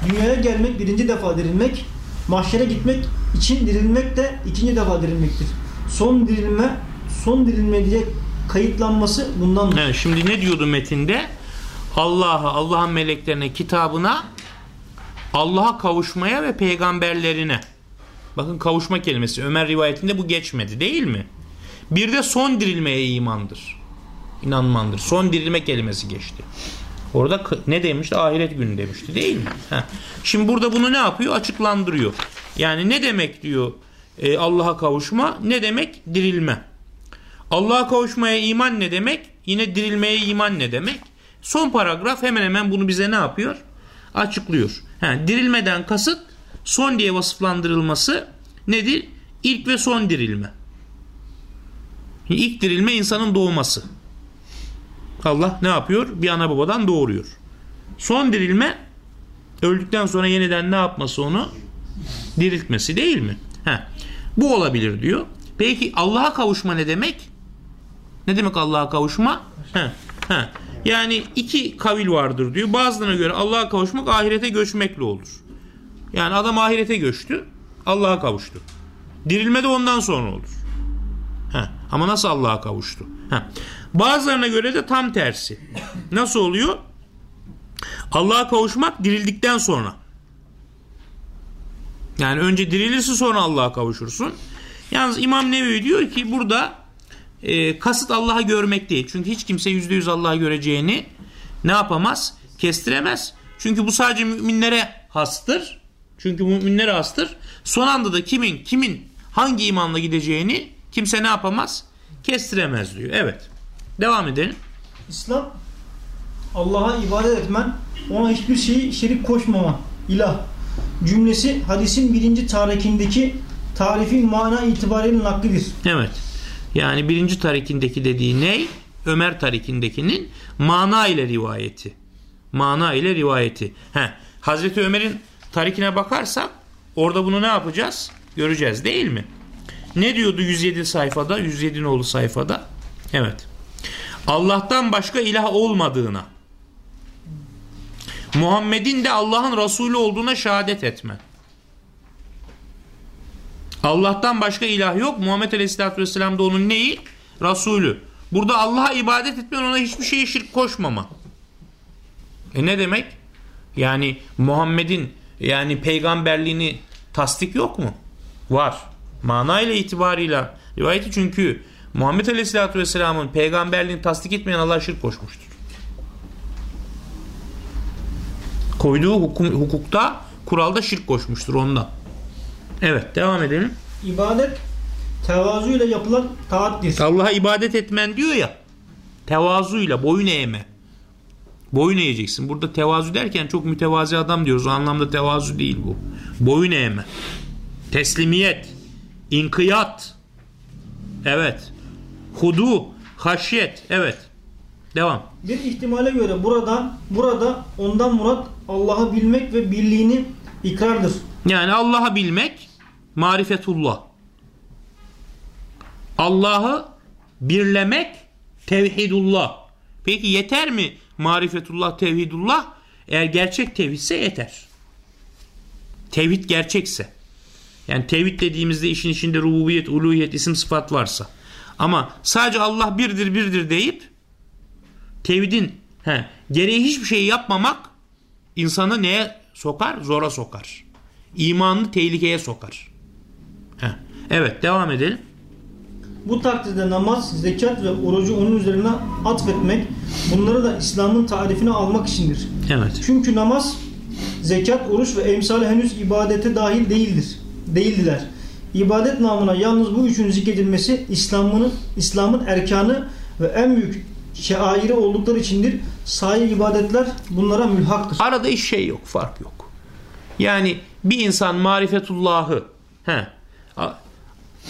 dünyaya gelmek birinci defa dirilmek, mahşere gitmek için dirilmek de ikinci defa dirilmektir. Son dirilme, son dirilme diye kayıtlanması bundandır. Evet, şimdi ne diyordu metinde? Allah'a, Allah'ın meleklerine, kitabına, Allah'a kavuşmaya ve peygamberlerine. Bakın kavuşma kelimesi Ömer rivayetinde bu geçmedi değil mi? Bir de son dirilmeye imandır. İnanmandır. Son dirilme kelimesi geçti. Orada ne demişti? Ahiret günü demişti değil mi? Heh. Şimdi burada bunu ne yapıyor? Açıklandırıyor. Yani ne demek diyor e, Allah'a kavuşma? Ne demek? Dirilme. Allah'a kavuşmaya iman ne demek? Yine dirilmeye iman ne demek? Son paragraf hemen hemen bunu bize ne yapıyor? Açıklıyor. Ha, dirilmeden kasıt son diye vasıflandırılması nedir? İlk ve son dirilme. İlk dirilme insanın doğması. Allah ne yapıyor? Bir ana babadan doğuruyor. Son dirilme öldükten sonra yeniden ne yapması onu? Diriltmesi değil mi? Heh. Bu olabilir diyor. Peki Allah'a kavuşma ne demek? Ne demek Allah'a kavuşma? Heh. Heh. Yani iki kavil vardır diyor. Bazılarına göre Allah'a kavuşmak ahirete göçmekle olur. Yani adam ahirete göçtü. Allah'a kavuştu. Dirilme de ondan sonra olur. Heh. Ama nasıl Allah'a kavuştu? Heh. Bazılarına göre de tam tersi. Nasıl oluyor? Allah'a kavuşmak dirildikten sonra. Yani önce dirilirsin sonra Allah'a kavuşursun. Yalnız İmam Nevevi diyor ki burada e, kasıt Allah'ı görmek değil. Çünkü hiç kimse yüzde yüz Allah'ı göreceğini ne yapamaz? Kestiremez. Çünkü bu sadece müminlere hastır. Çünkü müminlere hastır. Son anda da kimin kimin hangi imanla gideceğini kimse ne yapamaz? Kestiremez diyor. Evet. Devam edelim. İslam Allah'a ibadet etmen, ona hiçbir şeyi şerik koşmama, ilah cümlesi hadisin birinci tarikindeki tarifin mana itibariyle naklidir. Evet. Yani birinci tarikindeki dediği ne? Ömer tarikindekinin mana ile rivayeti. Mana ile rivayeti. Heh. Hazreti Ömer'in tarikine bakarsak orada bunu ne yapacağız? Göreceğiz değil mi? Ne diyordu 107 sayfada? 107 nolu sayfada. Evet. Allah'tan başka ilah olmadığına Muhammed'in de Allah'ın Resulü olduğuna şehadet etme. Allah'tan başka ilah yok. Muhammed Aleyhisselatü Vesselam da onun neyi? Resulü. Burada Allah'a ibadet etmen ona hiçbir şeye şirk koşmama. E ne demek? Yani Muhammed'in yani peygamberliğini tasdik yok mu? Var. Manayla itibarıyla rivayeti çünkü Muhammed Aleyhisselatü Vesselam'ın peygamberliğini tasdik etmeyen Allah'a şirk koşmuştur. Koyduğu hukum, hukukta kuralda şirk koşmuştur ondan. Evet devam edelim. İbadet tevazuyla yapılan taattir. Allah'a ibadet etmen diyor ya tevazuyla boyun eğme. Boyun eğeceksin. Burada tevazu derken çok mütevazi adam diyoruz. O anlamda tevazu değil bu. Boyun eğme. Teslimiyet. inkiyat. Evet. Hudu. Haşyet. Evet. Devam. Bir ihtimale göre buradan burada ondan murat Allah'ı bilmek ve birliğini ikrardır. Yani Allah'ı bilmek marifetullah. Allah'ı birlemek tevhidullah. Peki yeter mi marifetullah, tevhidullah? Eğer gerçek tevhidse yeter. Tevhid gerçekse. Yani tevhid dediğimizde işin içinde rububiyet, uluhiyet, isim sıfat varsa. Ama sadece Allah birdir birdir deyip tevhidin he, gereği hiçbir şey yapmamak insanı neye sokar? Zora sokar. İmanını tehlikeye sokar. Evet devam edelim. Bu takdirde namaz, zekat ve orucu onun üzerine atfetmek bunları da İslam'ın tarifine almak içindir. Evet. Çünkü namaz, zekat, oruç ve emsali henüz ibadete dahil değildir. Değildiler. İbadet namına yalnız bu üçün zikredilmesi İslam'ın İslam'ın erkanı ve en büyük şairi oldukları içindir. Sahi ibadetler bunlara mülhaktır. Arada hiç şey yok, fark yok. Yani bir insan marifetullahı he,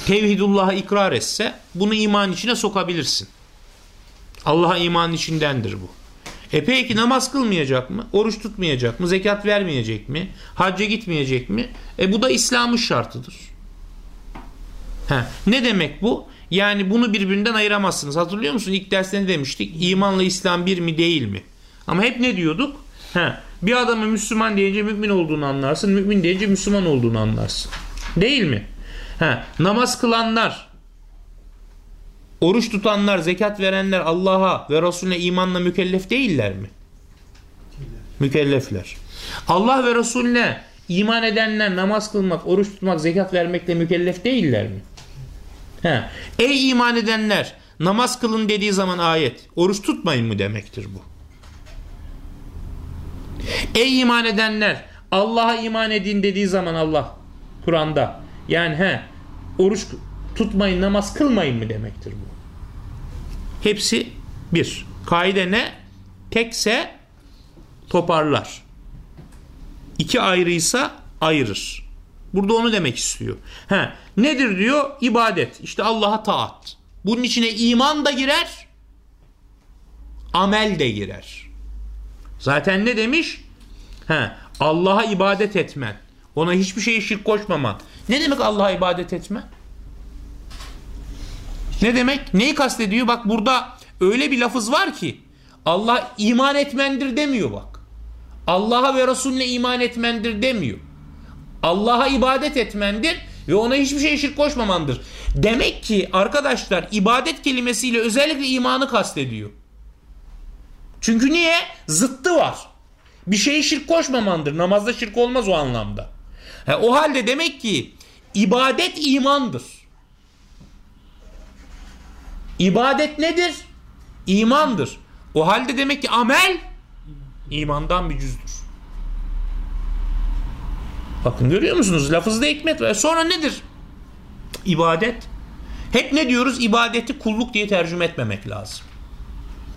tevhidullah'a ikrar etse bunu iman içine sokabilirsin. Allah'a imanın içindendir bu. E peki namaz kılmayacak mı? Oruç tutmayacak mı? Zekat vermeyecek mi? Hacca gitmeyecek mi? E bu da İslam'ın şartıdır. He, ne demek bu? Yani bunu birbirinden ayıramazsınız. Hatırlıyor musun? İlk derste ne demiştik? İmanla İslam bir mi değil mi? Ama hep ne diyorduk? He, bir adamı Müslüman deyince mümin olduğunu anlarsın. Mümin deyince Müslüman olduğunu anlarsın. Değil mi? He, namaz kılanlar, oruç tutanlar, zekat verenler Allah'a ve Resulüne imanla mükellef değiller mi? Mükellefler. Allah ve Resulüne iman edenler namaz kılmak, oruç tutmak, zekat vermekle mükellef değiller mi? He. Ey iman edenler namaz kılın dediği zaman ayet oruç tutmayın mı demektir bu. Ey iman edenler Allah'a iman edin dediği zaman Allah Kur'an'da yani he oruç tutmayın namaz kılmayın mı demektir bu. Hepsi bir. Kaide ne? Tekse toparlar. İki ayrıysa ayırır. Burada onu demek istiyor. He, nedir diyor? İbadet. İşte Allah'a taat. Bunun içine iman da girer, amel de girer. Zaten ne demiş? He, Allah'a ibadet etmen, ona hiçbir şeye şirk koşmaman, Ne demek Allah'a ibadet etme? Ne demek? Neyi kastediyor? Bak burada öyle bir lafız var ki Allah iman etmendir demiyor bak. Allah'a ve Resulüne iman etmendir demiyor. Allah'a ibadet etmendir ve ona hiçbir şey şirk koşmamandır. Demek ki arkadaşlar ibadet kelimesiyle özellikle imanı kastediyor. Çünkü niye? Zıttı var. Bir şeye şirk koşmamandır. Namazda şirk olmaz o anlamda. Ha, o halde demek ki ibadet imandır. İbadet nedir? İmandır. O halde demek ki amel imandan bir cüzdür. Bakın görüyor musunuz? Lafızda hikmet var. Sonra nedir? İbadet. Hep ne diyoruz? İbadeti kulluk diye tercüme etmemek lazım.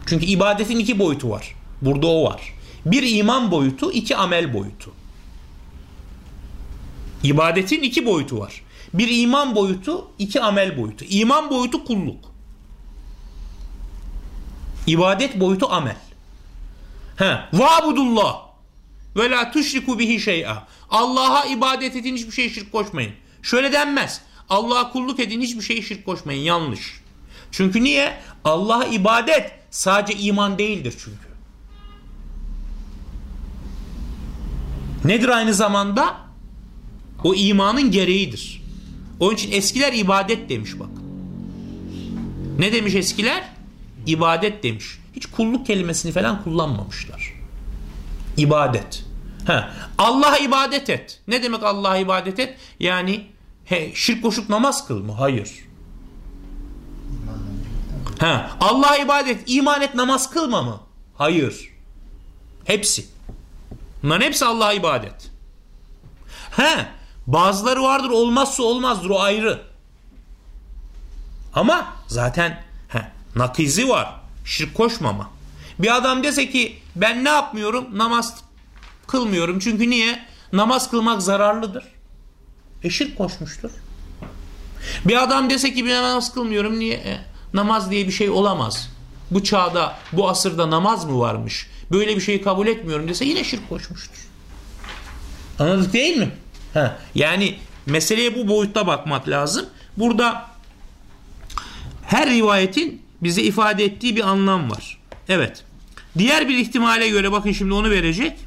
Çünkü ibadetin iki boyutu var. Burada o var. Bir iman boyutu, iki amel boyutu. İbadetin iki boyutu var. Bir iman boyutu, iki amel boyutu. İman boyutu kulluk. İbadet boyutu amel. He, vabudullah ve la tuşriku bihi şey'a. Allah'a ibadet edin hiçbir şey şirk koşmayın. Şöyle denmez. Allah'a kulluk edin hiçbir şey şirk koşmayın. Yanlış. Çünkü niye? Allah'a ibadet sadece iman değildir çünkü. Nedir aynı zamanda? O imanın gereğidir. Onun için eskiler ibadet demiş bak. Ne demiş eskiler? İbadet demiş. Hiç kulluk kelimesini falan kullanmamışlar. İbadet. Ha, Allah'a ibadet et. Ne demek Allah'a ibadet et? Yani he, şirk koşup namaz kıl mı? Hayır. Ha, Allah'a ibadet, iman et, namaz kılma mı? Hayır. Hepsi. Bunların hepsi Allah'a ibadet. He, bazıları vardır olmazsa olmazdır o ayrı. Ama zaten he, nakizi var. Şirk koşmama. Bir adam dese ki ben ne yapmıyorum? Namaz kılmıyorum. Çünkü niye? Namaz kılmak zararlıdır. E şirk koşmuştur. Bir adam dese ki ben namaz kılmıyorum. Niye? E, namaz diye bir şey olamaz. Bu çağda, bu asırda namaz mı varmış? Böyle bir şeyi kabul etmiyorum dese yine şirk koşmuştur. Anladık değil mi? Yani meseleye bu boyutta bakmak lazım. Burada her rivayetin bize ifade ettiği bir anlam var. Evet. Diğer bir ihtimale göre bakın şimdi onu verecek.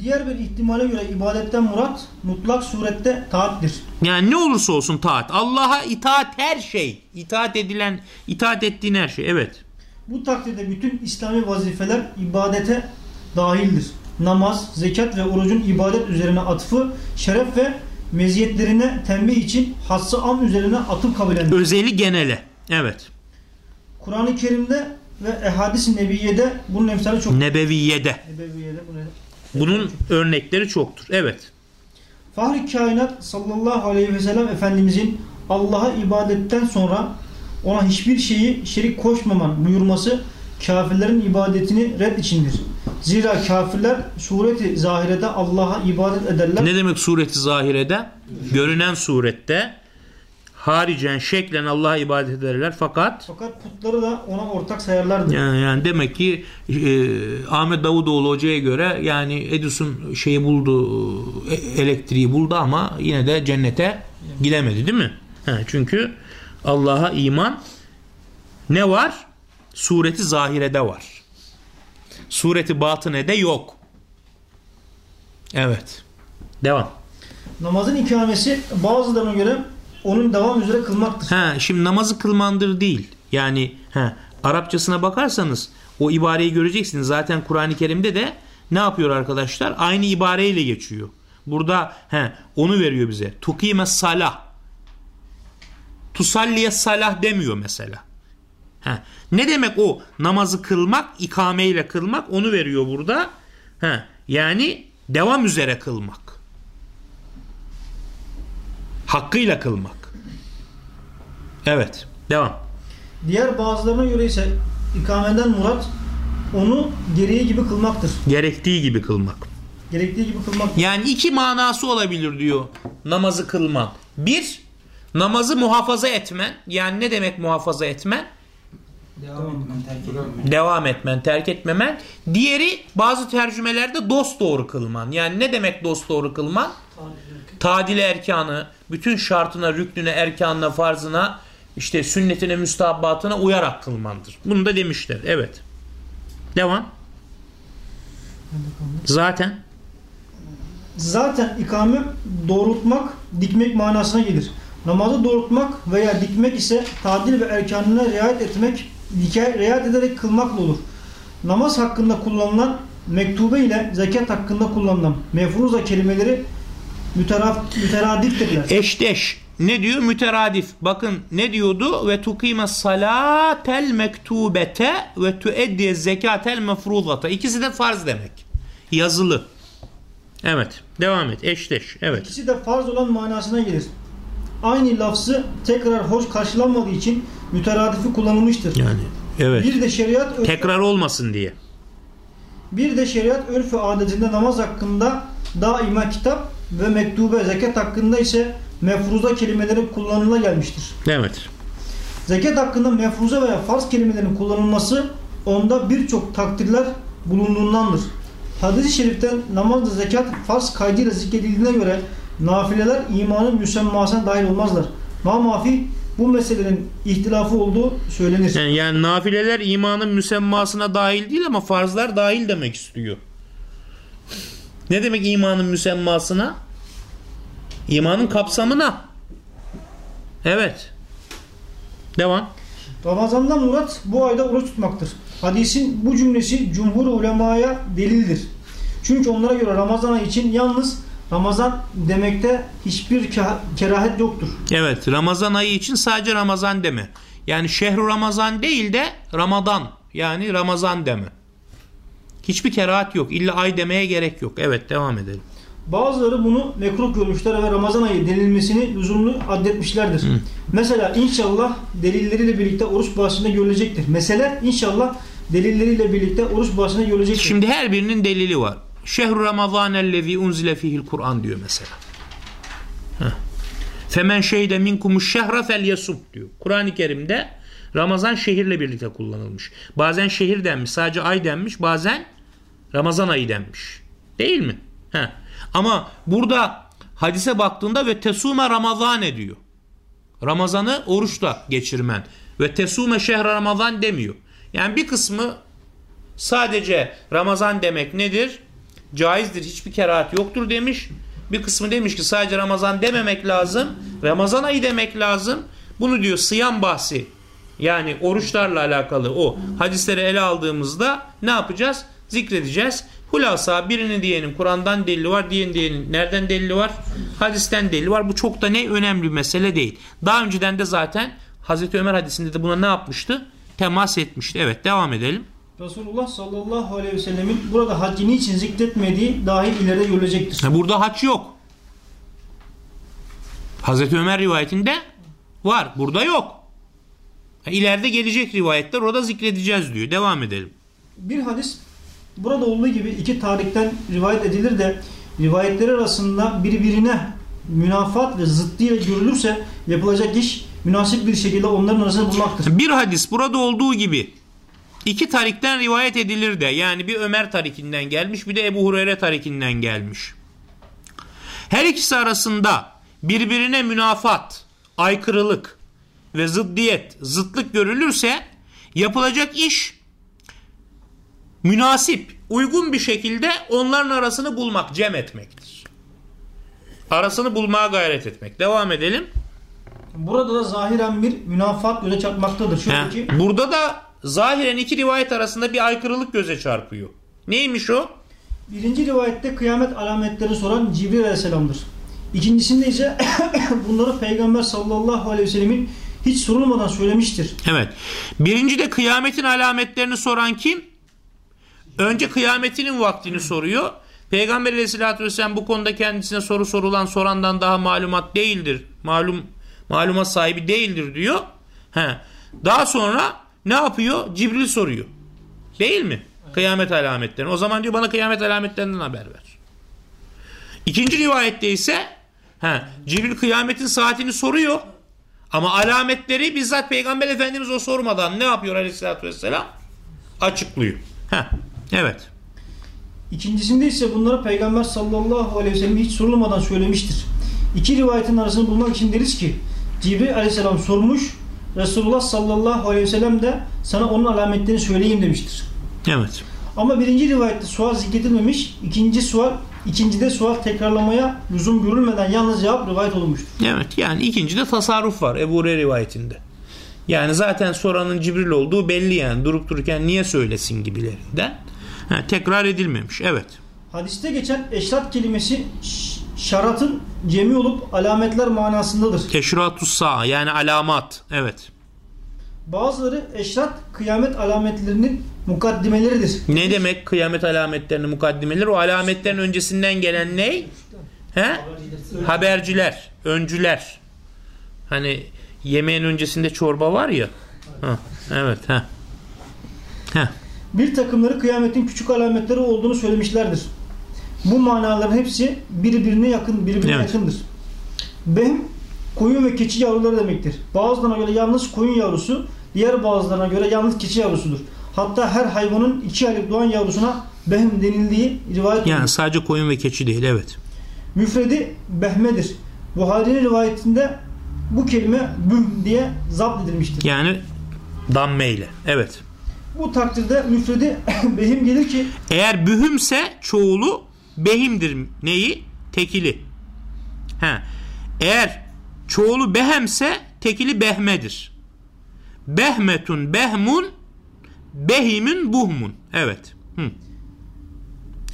Diğer bir ihtimale göre ibadetten murat mutlak surette taattir. Yani ne olursa olsun taat. Allah'a itaat her şey. İtaat edilen, itaat ettiğin her şey. Evet. Bu takdirde bütün İslami vazifeler ibadete dahildir. Namaz, zekat ve orucun ibadet üzerine atıfı, şeref ve meziyetlerine tembih için hassı am üzerine atıf kabul edilir. Özeli genele. Evet. Kur'an-ı Kerim'de ve ehadis-i nebiyede bunun emsali çok. Nebeviyede. Nebeviyede bu ne? Bunun örnekleri çoktur. Evet. Fahri kainat sallallahu aleyhi ve sellem Efendimizin Allah'a ibadetten sonra ona hiçbir şeyi şerik koşmaman buyurması kafirlerin ibadetini red içindir. Zira kafirler sureti zahirede Allah'a ibadet ederler. Ne demek sureti zahirede? Görünen surette haricen şeklen Allah'a ibadet ederler fakat Fakat putları da ona ortak sayarlardı. yani, yani demek ki e, Ahmet Davutoğlu hocaya göre yani Edison şeyi buldu e, elektriği buldu ama yine de cennete gidemedi değil mi? Ha, çünkü Allah'a iman ne var? Sureti zahirede var. Sureti batınede yok. Evet. Devam. Namazın ikamesi bazılarına göre onun devam üzere kılmaktır. Ha, şimdi namazı kılmandır değil. Yani ha, Arapçasına bakarsanız o ibareyi göreceksiniz. Zaten Kur'an-ı Kerim'de de ne yapıyor arkadaşlar? Aynı ibareyle geçiyor. Burada he, onu veriyor bize. Tukime salah. Tusalliye salah demiyor mesela. Ha, ne demek o namazı kılmak, ikameyle kılmak onu veriyor burada. Ha, yani devam üzere kılmak. Hakkıyla kılmak. Evet. Devam. Diğer bazılarına göre ise ikameden murat onu gereği gibi kılmaktır. Gerektiği gibi kılmak. Gerektiği gibi kılmak. Yani iki manası olabilir diyor namazı kılman. Bir, namazı muhafaza etmen. Yani ne demek muhafaza etmen? Devam etmen, terk etmen. Devam etmen, terk etmemen. Diğeri bazı tercümelerde dost doğru kılman. Yani ne demek dost doğru kılman? tadili erkanı, bütün şartına, rüknüne, erkanına, farzına, işte sünnetine, müstahabbatına uyarak kılmandır. Bunu da demişler. Evet. Devam. Zaten Zaten ikame doğrultmak, dikmek manasına gelir. Namazı doğrultmak veya dikmek ise tadil ve erkanına riayet etmek, dike, riayet ederek kılmakla olur. Namaz hakkında kullanılan mektube ile zekat hakkında kullanılan mefruza kelimeleri müteraf, müteradiftirler. eşdeş. Ne diyor? Müteradif. Bakın ne diyordu? Ve tukime salatel mektubete ve tueddiye zekatel mefruzata. İkisi de farz demek. Yazılı. Evet. Devam et. Eşdeş. Evet. İkisi de farz olan manasına gelir. Aynı lafzı tekrar hoş karşılanmadığı için müteradifi kullanılmıştır. Yani. Evet. Bir de şeriat örfü, Tekrar olmasın diye. bir de şeriat örfü adetinde namaz hakkında daima kitap ve mektube zekat hakkında ise mefruza kelimeleri kullanıla gelmiştir. Evet. Zekat hakkında mefruza veya farz kelimelerin kullanılması onda birçok takdirler bulunduğundandır. Hadis-i şerifte namazda zekat farz kaydıyla zikredildiğine göre nafileler imanın müsemmasına dahil olmazlar. Ma mafi bu meselelerin ihtilafı olduğu söylenir. Yani, yani nafileler imanın müsemmasına dahil değil ama farzlar dahil demek istiyor. Ne demek imanın müsemmasına? İmanın kapsamına. Evet. Devam. Ramazandan murat bu ayda oruç tutmaktır. Hadisin bu cümlesi cumhur ulemaya delildir. Çünkü onlara göre Ramazan için yalnız Ramazan demekte hiçbir ke- kerahet yoktur. Evet Ramazan ayı için sadece Ramazan deme. Yani şehru Ramazan değil de Ramadan. Yani Ramazan deme. Hiçbir kerahat yok. İlla ay demeye gerek yok. Evet devam edelim. Bazıları bunu mekruh görmüşler ve Ramazan ayı denilmesini lüzumlu addetmişlerdir. Mesela inşallah delilleriyle birlikte oruç bahsinde görülecektir. Mesele inşallah delilleriyle birlikte oruç bahsinde görülecektir. Şimdi her birinin delili var. Şehru Ramazan ellezî unzile fihil Kur'an diyor mesela. Heh. Femen şehide minkumuş şehre fel yasum diyor. Kur'an-ı Kerim'de Ramazan şehirle birlikte kullanılmış. Bazen şehir denmiş, sadece ay denmiş, bazen Ramazan ayı denmiş. Değil mi? Heh. Ama burada hadise baktığında ve tesume Ramazan diyor. Ramazan'ı oruçla geçirmen. Ve tesume şehre Ramazan demiyor. Yani bir kısmı sadece Ramazan demek nedir? Caizdir, hiçbir kerahat yoktur demiş. Bir kısmı demiş ki sadece Ramazan dememek lazım. Ramazan ayı demek lazım. Bunu diyor sıyam bahsi. Yani oruçlarla alakalı o hadisleri ele aldığımızda ne yapacağız? Zikredeceğiz. Hulasa birini diyenin Kur'an'dan delili var, diğerini diyenin nereden delili var? Hadisten delili var. Bu çok da ne önemli bir mesele değil. Daha önceden de zaten Hazreti Ömer hadisinde de buna ne yapmıştı? Temas etmişti. Evet devam edelim. Resulullah sallallahu aleyhi ve sellemin burada haccı niçin zikretmediği dahi ileride görülecektir. Burada haç yok. Hazreti Ömer rivayetinde var. Burada yok. İleride gelecek rivayetler orada zikredeceğiz diyor. Devam edelim. Bir hadis burada olduğu gibi iki tarihten rivayet edilir de rivayetler arasında birbirine münafat ve zıddıyla görülürse yapılacak iş münasip bir şekilde onların arasında bulmaktır. Bir hadis burada olduğu gibi iki tarikten rivayet edilir de yani bir Ömer tarikinden gelmiş bir de Ebu Hureyre tarikinden gelmiş. Her ikisi arasında birbirine münafat, aykırılık ve zıddiyet, zıtlık görülürse yapılacak iş münasip, uygun bir şekilde onların arasını bulmak, cem etmektir. Arasını bulmaya gayret etmek. Devam edelim. Burada da zahiren bir münafat göze çarpmaktadır. Ki Burada da zahiren iki rivayet arasında bir aykırılık göze çarpıyor. Neymiş o? birinci rivayette kıyamet alametlerini soran Cibril aleyhisselamdır. İkincisinde ise bunları Peygamber sallallahu aleyhi ve sellemin hiç sorulmadan söylemiştir. Evet. Birinci de kıyametin alametlerini soran kim? Önce kıyametinin vaktini soruyor. Peygamber aleyhissalatü vesselam bu konuda kendisine soru sorulan sorandan daha malumat değildir. Malum malumat sahibi değildir diyor. He. Daha sonra ne yapıyor? Cibril soruyor. Değil mi? Kıyamet alametlerini. O zaman diyor bana kıyamet alametlerinden haber ver. İkinci rivayette ise he, Cibril kıyametin saatini soruyor. Ama alametleri bizzat Peygamber Efendimiz o sormadan ne yapıyor aleyhissalatü vesselam? Açıklıyor. Heh, evet. İkincisinde ise bunları Peygamber sallallahu aleyhi ve sellem hiç sorulmadan söylemiştir. İki rivayetin arasını bulmak için deriz ki Cibril aleyhisselam sormuş Resulullah sallallahu aleyhi ve sellem de sana onun alametlerini söyleyeyim demiştir. Evet. Ama birinci rivayette sual zikredilmemiş. ikinci sual, ikincide sual tekrarlamaya lüzum görülmeden yalnız cevap rivayet olunmuştur. Evet yani ikincide tasarruf var Ebu Hureyre rivayetinde. Yani zaten soranın Cibril olduğu belli yani durup dururken niye söylesin gibilerinden. Ha, tekrar edilmemiş. Evet. Hadiste geçen eşrat kelimesi şaratın cemi olup alametler manasındadır. Eşratus sa yani alamat. Evet. Bazıları eşrat kıyamet alametlerinin mukaddimeleridir. Ne demek kıyamet alametlerinin mukaddimeleri? O alametlerin öncesinden gelen ne? He? Haberciler, öncüler. Hani yemeğin öncesinde çorba var ya. Ha, evet. Ha. Ha. Bir takımları kıyametin küçük alametleri olduğunu söylemişlerdir. Bu manaların hepsi birbirine yakın, birbirine Evet. yakındır. Behm, koyun ve keçi yavruları demektir. Bazılarına göre yalnız koyun yavrusu, diğer bazılarına göre yalnız keçi yavrusudur. Hatta her hayvanın iki aylık doğan yavrusuna behm denildiği rivayet Yani olunur. sadece koyun ve keçi değil. Evet. Müfredi behmedir. Buhari'nin rivayetinde bu kelime bühm diye zapt edilmiştir. Yani dammeyle. Evet. Bu takdirde müfredi behim gelir ki Eğer bühümse çoğulu behimdir. Neyi? Tekili. Ha. Eğer çoğulu behemse tekili behmedir. Behmetun behmun behimin buhmun. Evet. Hı.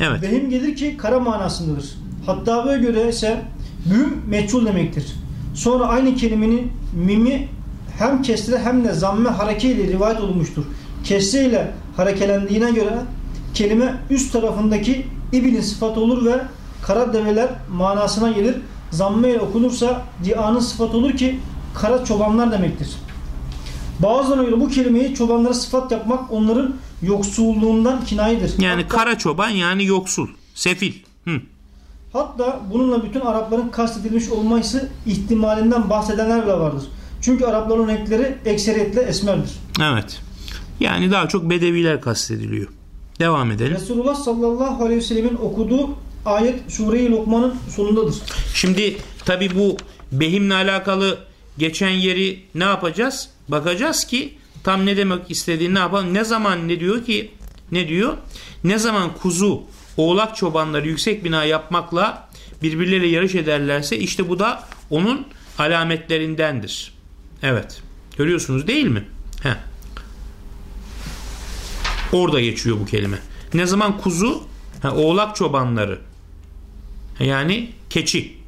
Evet. Behim gelir ki kara manasındadır. Hatta böyle göre ise büyüm meçhul demektir. Sonra aynı kelimenin mimi hem kesre hem de zamme harekeyle rivayet olunmuştur. Kesre ile harekelendiğine göre kelime üst tarafındaki ibinin sıfatı olur ve kara develer manasına gelir. Zamme ile okunursa dianın sıfatı olur ki kara çobanlar demektir. Bazılarına göre bu kelimeyi çobanlara sıfat yapmak onların yoksulluğundan kinayedir. Yani Hatta- kara çoban yani yoksul, sefil. Hı. Hatta bununla bütün Arapların kastedilmiş olması ihtimalinden bahsedenler bile vardır. Çünkü Arapların renkleri ekseriyetle esmerdir. Evet. Yani daha çok bedeviler kastediliyor. Devam edelim. Resulullah sallallahu aleyhi ve sellemin okuduğu ayet Sure-i Lokman'ın sonundadır. Şimdi tabi bu behimle alakalı geçen yeri ne yapacağız? Bakacağız ki tam ne demek istediğini ne yapalım? Ne zaman ne diyor ki? Ne diyor? Ne zaman kuzu, oğlak çobanları yüksek bina yapmakla birbirleriyle yarış ederlerse işte bu da onun alametlerindendir. Evet. Görüyorsunuz değil mi? Heh. Orada geçiyor bu kelime. Ne zaman kuzu, ha, oğlak çobanları yani keçi.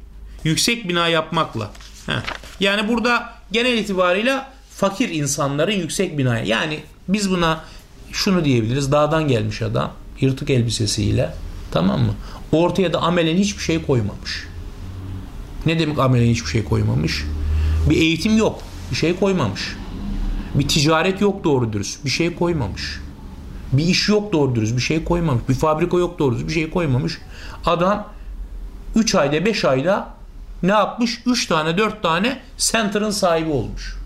Yüksek bina yapmakla. Heh. Yani burada genel itibarıyla fakir insanların yüksek binaya. Yani biz buna şunu diyebiliriz. Dağdan gelmiş adam. Yırtık elbisesiyle. Tamam mı? Ortaya da amelen hiçbir şey koymamış. Ne demek amelen hiçbir şey koymamış? Bir eğitim yok. Bir şey koymamış. Bir ticaret yok doğru dürüst. Bir şey koymamış. Bir iş yok doğru dürüst. Bir şey koymamış. Bir fabrika yok doğru dürüst. Bir şey koymamış. Adam 3 ayda 5 ayda ne yapmış? 3 tane 4 tane center'ın sahibi olmuş.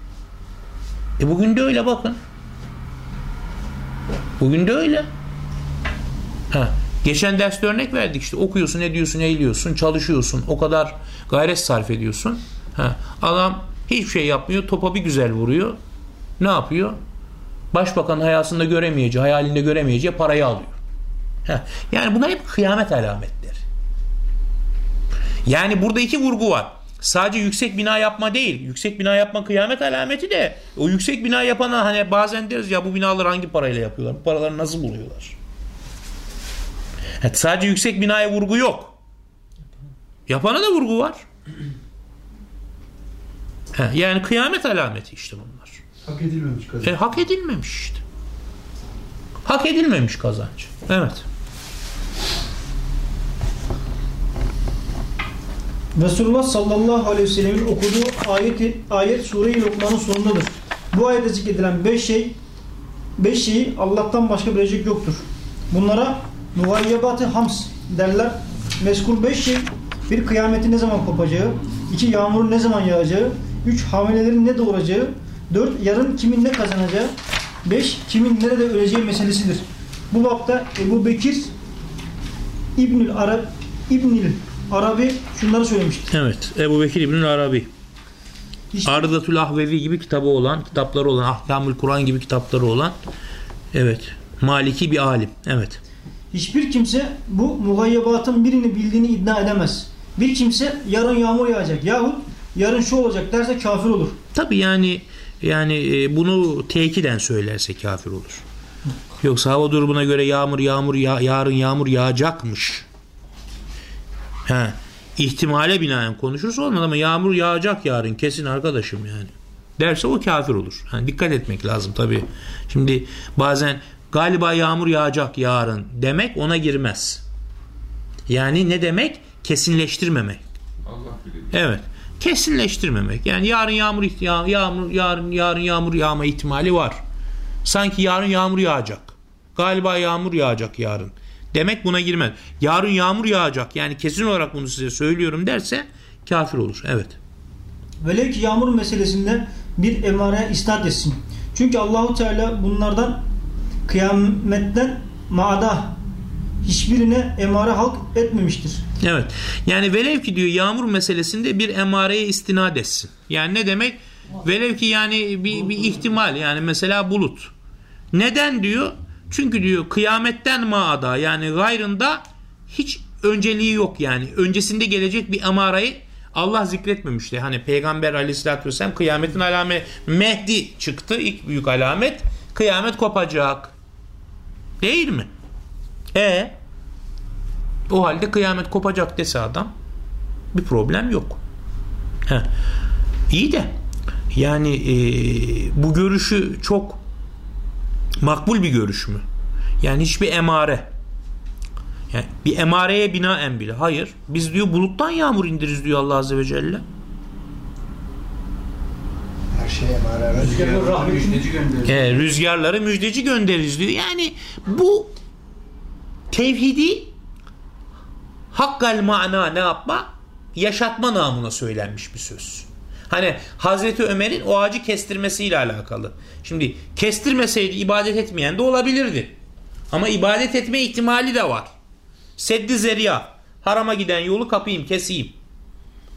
E bugün de öyle bakın. Bugün de öyle. Ha. Geçen derste örnek verdik işte okuyorsun, ediyorsun, eğiliyorsun, çalışıyorsun, o kadar gayret sarf ediyorsun. Ha. Adam hiçbir şey yapmıyor, topa bir güzel vuruyor. Ne yapıyor? Başbakan hayatında göremeyeceği, hayalinde göremeyeceği parayı alıyor. Ha. Yani bunlar hep kıyamet alametleri. Yani burada iki vurgu var. Sadece yüksek bina yapma değil. Yüksek bina yapma kıyamet alameti de o yüksek bina yapana hani bazen deriz ya bu binaları hangi parayla yapıyorlar? Bu paraları nasıl buluyorlar? Ha, sadece yüksek binaya vurgu yok. Yapana da vurgu var. Ha, yani kıyamet alameti işte bunlar. Hak edilmemiş kazanç. E, hak edilmemiş işte. Hak edilmemiş kazanç. Evet. Resulullah sallallahu aleyhi ve sellemin okuduğu ayet, ayet Sure-i Lokman'ın sonundadır. Bu ayette zikredilen 5 şey 5 şeyi Allah'tan başka bilecek yoktur. Bunlara mugayyebat-ı hams derler. Meskul 5 şey bir kıyametin ne zaman kopacağı, iki yağmurun ne zaman yağacağı, üç hamilelerin ne doğuracağı, dört yarın kimin ne kazanacağı, beş kimin nerede öleceği meselesidir. Bu bapta Ebu Bekir İbnül Arab İbnül Arabi şunları söylemiştir. Evet. Ebu Bekir İbnül Arabi. Hiç- Ardatul Ahvevi gibi kitabı olan, kitapları olan, Ahkamül Kur'an gibi kitapları olan evet. Maliki bir alim. Evet. Hiçbir kimse bu mugayyebatın birini bildiğini iddia edemez. Bir kimse yarın yağmur yağacak yahut yarın şu olacak derse kafir olur. Tabi yani yani e, bunu tekiden söylerse kafir olur. Yoksa hava durumuna göre yağmur yağmur ya, yarın yağmur yağacakmış. Ha, ihtimale binaen konuşursa olmaz ama yağmur yağacak yarın kesin arkadaşım yani. Derse o kafir olur. Yani dikkat etmek lazım tabi. Şimdi bazen galiba yağmur yağacak yarın demek ona girmez. Yani ne demek? Kesinleştirmemek. Allah bilir. Evet. Kesinleştirmemek. Yani yarın yağmur ihti- yağmur yarın yarın yağmur yağma ihtimali var. Sanki yarın yağmur yağacak. Galiba yağmur yağacak yarın. Demek buna girmez. Yarın yağmur yağacak. Yani kesin olarak bunu size söylüyorum derse kafir olur. Evet. Velev ki yağmur meselesinde bir emareye istat etsin. Çünkü Allahu Teala bunlardan kıyametten maada hiçbirine emare halk etmemiştir. Evet. Yani velev ki diyor yağmur meselesinde bir emareye istinad etsin. Yani ne demek? Velev ki yani bir, bir ihtimal yani mesela bulut. Neden diyor? Çünkü diyor kıyametten maada yani gayrında hiç önceliği yok yani. Öncesinde gelecek bir emareyi Allah zikretmemişti. Hani Peygamber aleyhissalatü vesselam kıyametin alameti Mehdi çıktı ilk büyük alamet. Kıyamet kopacak. Değil mi? E o halde kıyamet kopacak dese adam bir problem yok. He. İyi de yani e, bu görüşü çok makbul bir görüş mü? Yani hiçbir emare yani bir emareye binaen bile. Hayır. Biz diyor buluttan yağmur indiririz diyor Allah Azze ve Celle. Her şeye emaret. Rüzgarın rahmetini Müjdeci gönderir. E, rüzgarları müjdeci göndeririz diyor. Yani bu tevhidi hakkal mana ne yapma? Yaşatma namına söylenmiş bir söz. Hani Hazreti Ömer'in o ağacı kestirmesiyle alakalı. Şimdi kestirmeseydi ibadet etmeyen de olabilirdi. Ama ibadet etme ihtimali de var. Seddi zeriya. Harama giden yolu kapayım, keseyim.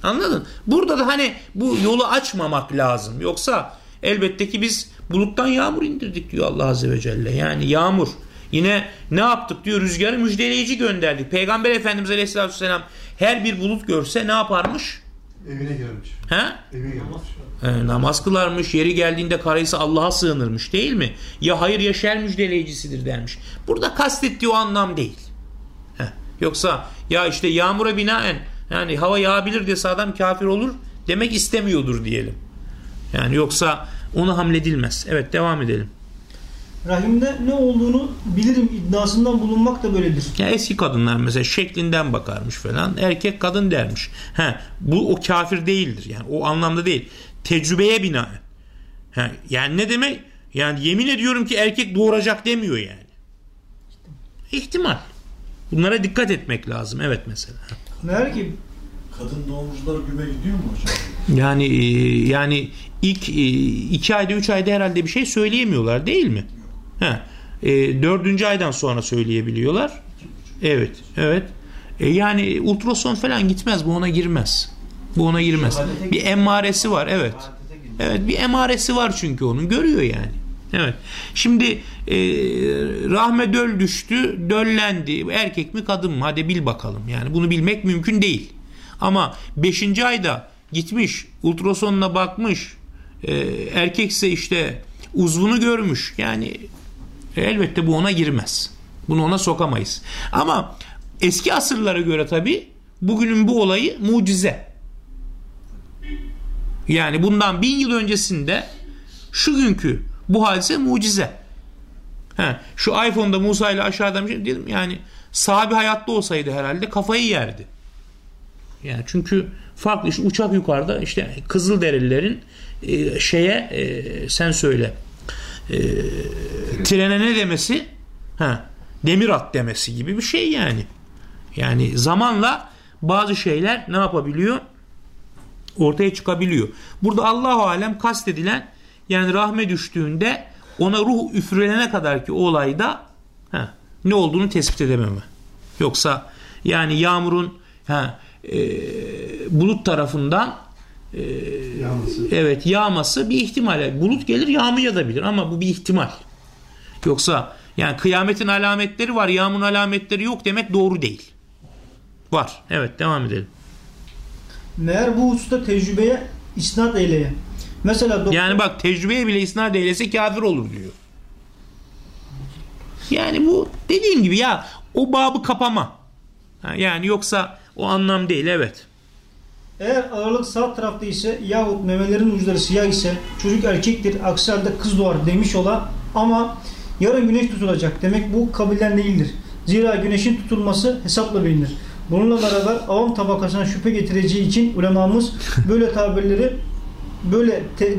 Anladın? Burada da hani bu yolu açmamak lazım. Yoksa elbette ki biz buluttan yağmur indirdik diyor Allah Azze ve Celle. Yani yağmur. Yine ne yaptık diyor rüzgarı müjdeleyici gönderdik. Peygamber Efendimiz Aleyhisselatü Vesselam her bir bulut görse ne yaparmış? Evine gelmiş. He? Evine gelmiş. E, namaz kılarmış, yeri geldiğinde karıysa Allah'a sığınırmış değil mi? Ya hayır ya şer müjdeleyicisidir dermiş. Burada kastettiği o anlam değil. Heh. Yoksa ya işte yağmura binaen yani hava yağabilir dese adam kafir olur demek istemiyordur diyelim. Yani yoksa ona hamledilmez. Evet devam edelim. Rahimde ne olduğunu bilirim iddiasından bulunmak da böyledir. Ya eski kadınlar mesela şeklinden bakarmış falan. Erkek kadın dermiş. He, bu o kafir değildir. Yani o anlamda değil. Tecrübeye binaen. He, yani ne demek? Yani yemin ediyorum ki erkek doğuracak demiyor yani. İhtimal. Bunlara dikkat etmek lazım. Evet mesela. Meğer ki Kadın doğumcular güme gidiyor mu hocam? Yani e, yani ilk e, iki ayda üç ayda herhalde bir şey söyleyemiyorlar değil mi? He. E, dördüncü aydan sonra söyleyebiliyorlar. Evet. Evet. E, yani ultrason falan gitmez. Bu ona girmez. Bu ona girmez. Bir emaresi var. Evet. Evet bir emaresi var çünkü onun. Görüyor yani. Evet. Şimdi e, rahme döl düştü, döllendi. Erkek mi kadın mı? Hadi bil bakalım. Yani bunu bilmek mümkün değil. Ama 5. ayda gitmiş, ultrasonuna bakmış, e, erkekse işte uzvunu görmüş. Yani e, elbette bu ona girmez. Bunu ona sokamayız. Ama eski asırlara göre tabi bugünün bu olayı mucize. Yani bundan bin yıl öncesinde şu günkü bu hadise mucize. He, şu iPhone'da Musa ile aşağıda bir şey dedim yani sahabi hayatta olsaydı herhalde kafayı yerdi. Yani çünkü farklı işte uçak yukarıda işte Kızılderililerin e, şeye e, sen söyle e, trene ne demesi ha, demir at demesi gibi bir şey yani. Yani zamanla bazı şeyler ne yapabiliyor? Ortaya çıkabiliyor. Burada Allahu alem kastedilen yani rahme düştüğünde ona ruh üfürülene kadar ki olayda ha, ne olduğunu tespit edememe. Yoksa yani yağmurun ha, e, bulut tarafından e, Yağması. evet yağması bir ihtimal. Bulut gelir yağmayabilir ama bu bir ihtimal. Yoksa yani kıyametin alametleri var, yağmurun alametleri yok demek doğru değil. Var. Evet devam edelim. Meğer bu hususta tecrübeye isnat eyleye. Mesela doktor, Yani bak tecrübeye bile isnat eylese kafir olur diyor. Yani bu dediğim gibi ya o babı kapama. Yani yoksa o anlam değil evet. eğer ağırlık sağ tarafta ise yahut memelerin uçları siyah ise çocuk erkektir aksi halde kız doğar demiş ola ama yarın güneş tutulacak demek bu kabilden değildir. Zira güneşin tutulması hesapla bilinir. Bununla beraber avam tabakasına şüphe getireceği için ulemamız böyle tabirleri böyle te,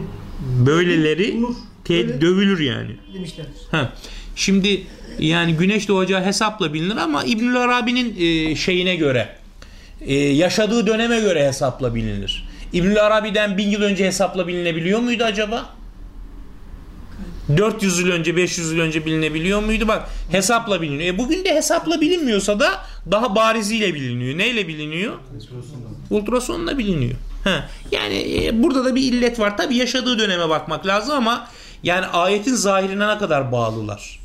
Böyleleri bulunur, te- böyle dövülür yani. demişlerdir. Ha. Şimdi yani güneş doğacağı hesapla bilinir ama İbnül Arabi'nin e, şeyine göre e, yaşadığı döneme göre hesapla bilinir. İbnül Arabi'den bin yıl önce hesapla bilinebiliyor muydu acaba? 400 yıl önce 500 yıl önce bilinebiliyor muydu? Bak hesapla biliniyor. E bugün de hesapla bilinmiyorsa da daha bariziyle biliniyor. Neyle biliniyor? Ultrasonla biliniyor. Ha. Yani e, burada da bir illet var. Tabi yaşadığı döneme bakmak lazım ama yani ayetin zahirine ne kadar bağlılar?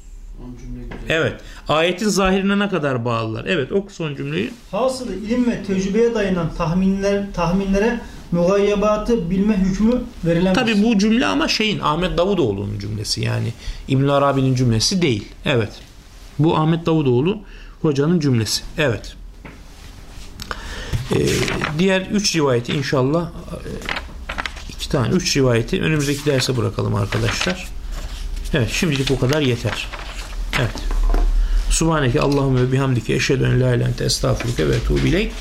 Evet. Ayetin zahirine ne kadar bağlılar? Evet oku son cümleyi. Hasılı ilim ve tecrübeye dayanan tahminler tahminlere mugayyebatı bilme hükmü verilemez. Tabi bu cümle ama şeyin Ahmet Davutoğlu'nun cümlesi yani İbn Arabi'nin cümlesi değil. Evet. Bu Ahmet Davutoğlu hocanın cümlesi. Evet. Ee, diğer üç rivayeti inşallah e, iki tane üç rivayeti önümüzdeki derse bırakalım arkadaşlar. Evet şimdilik o kadar yeter. Evet. Subhaneke Allahümme bihamdike eşhedü en la ilahe estağfurüke ve etûbü ileyk.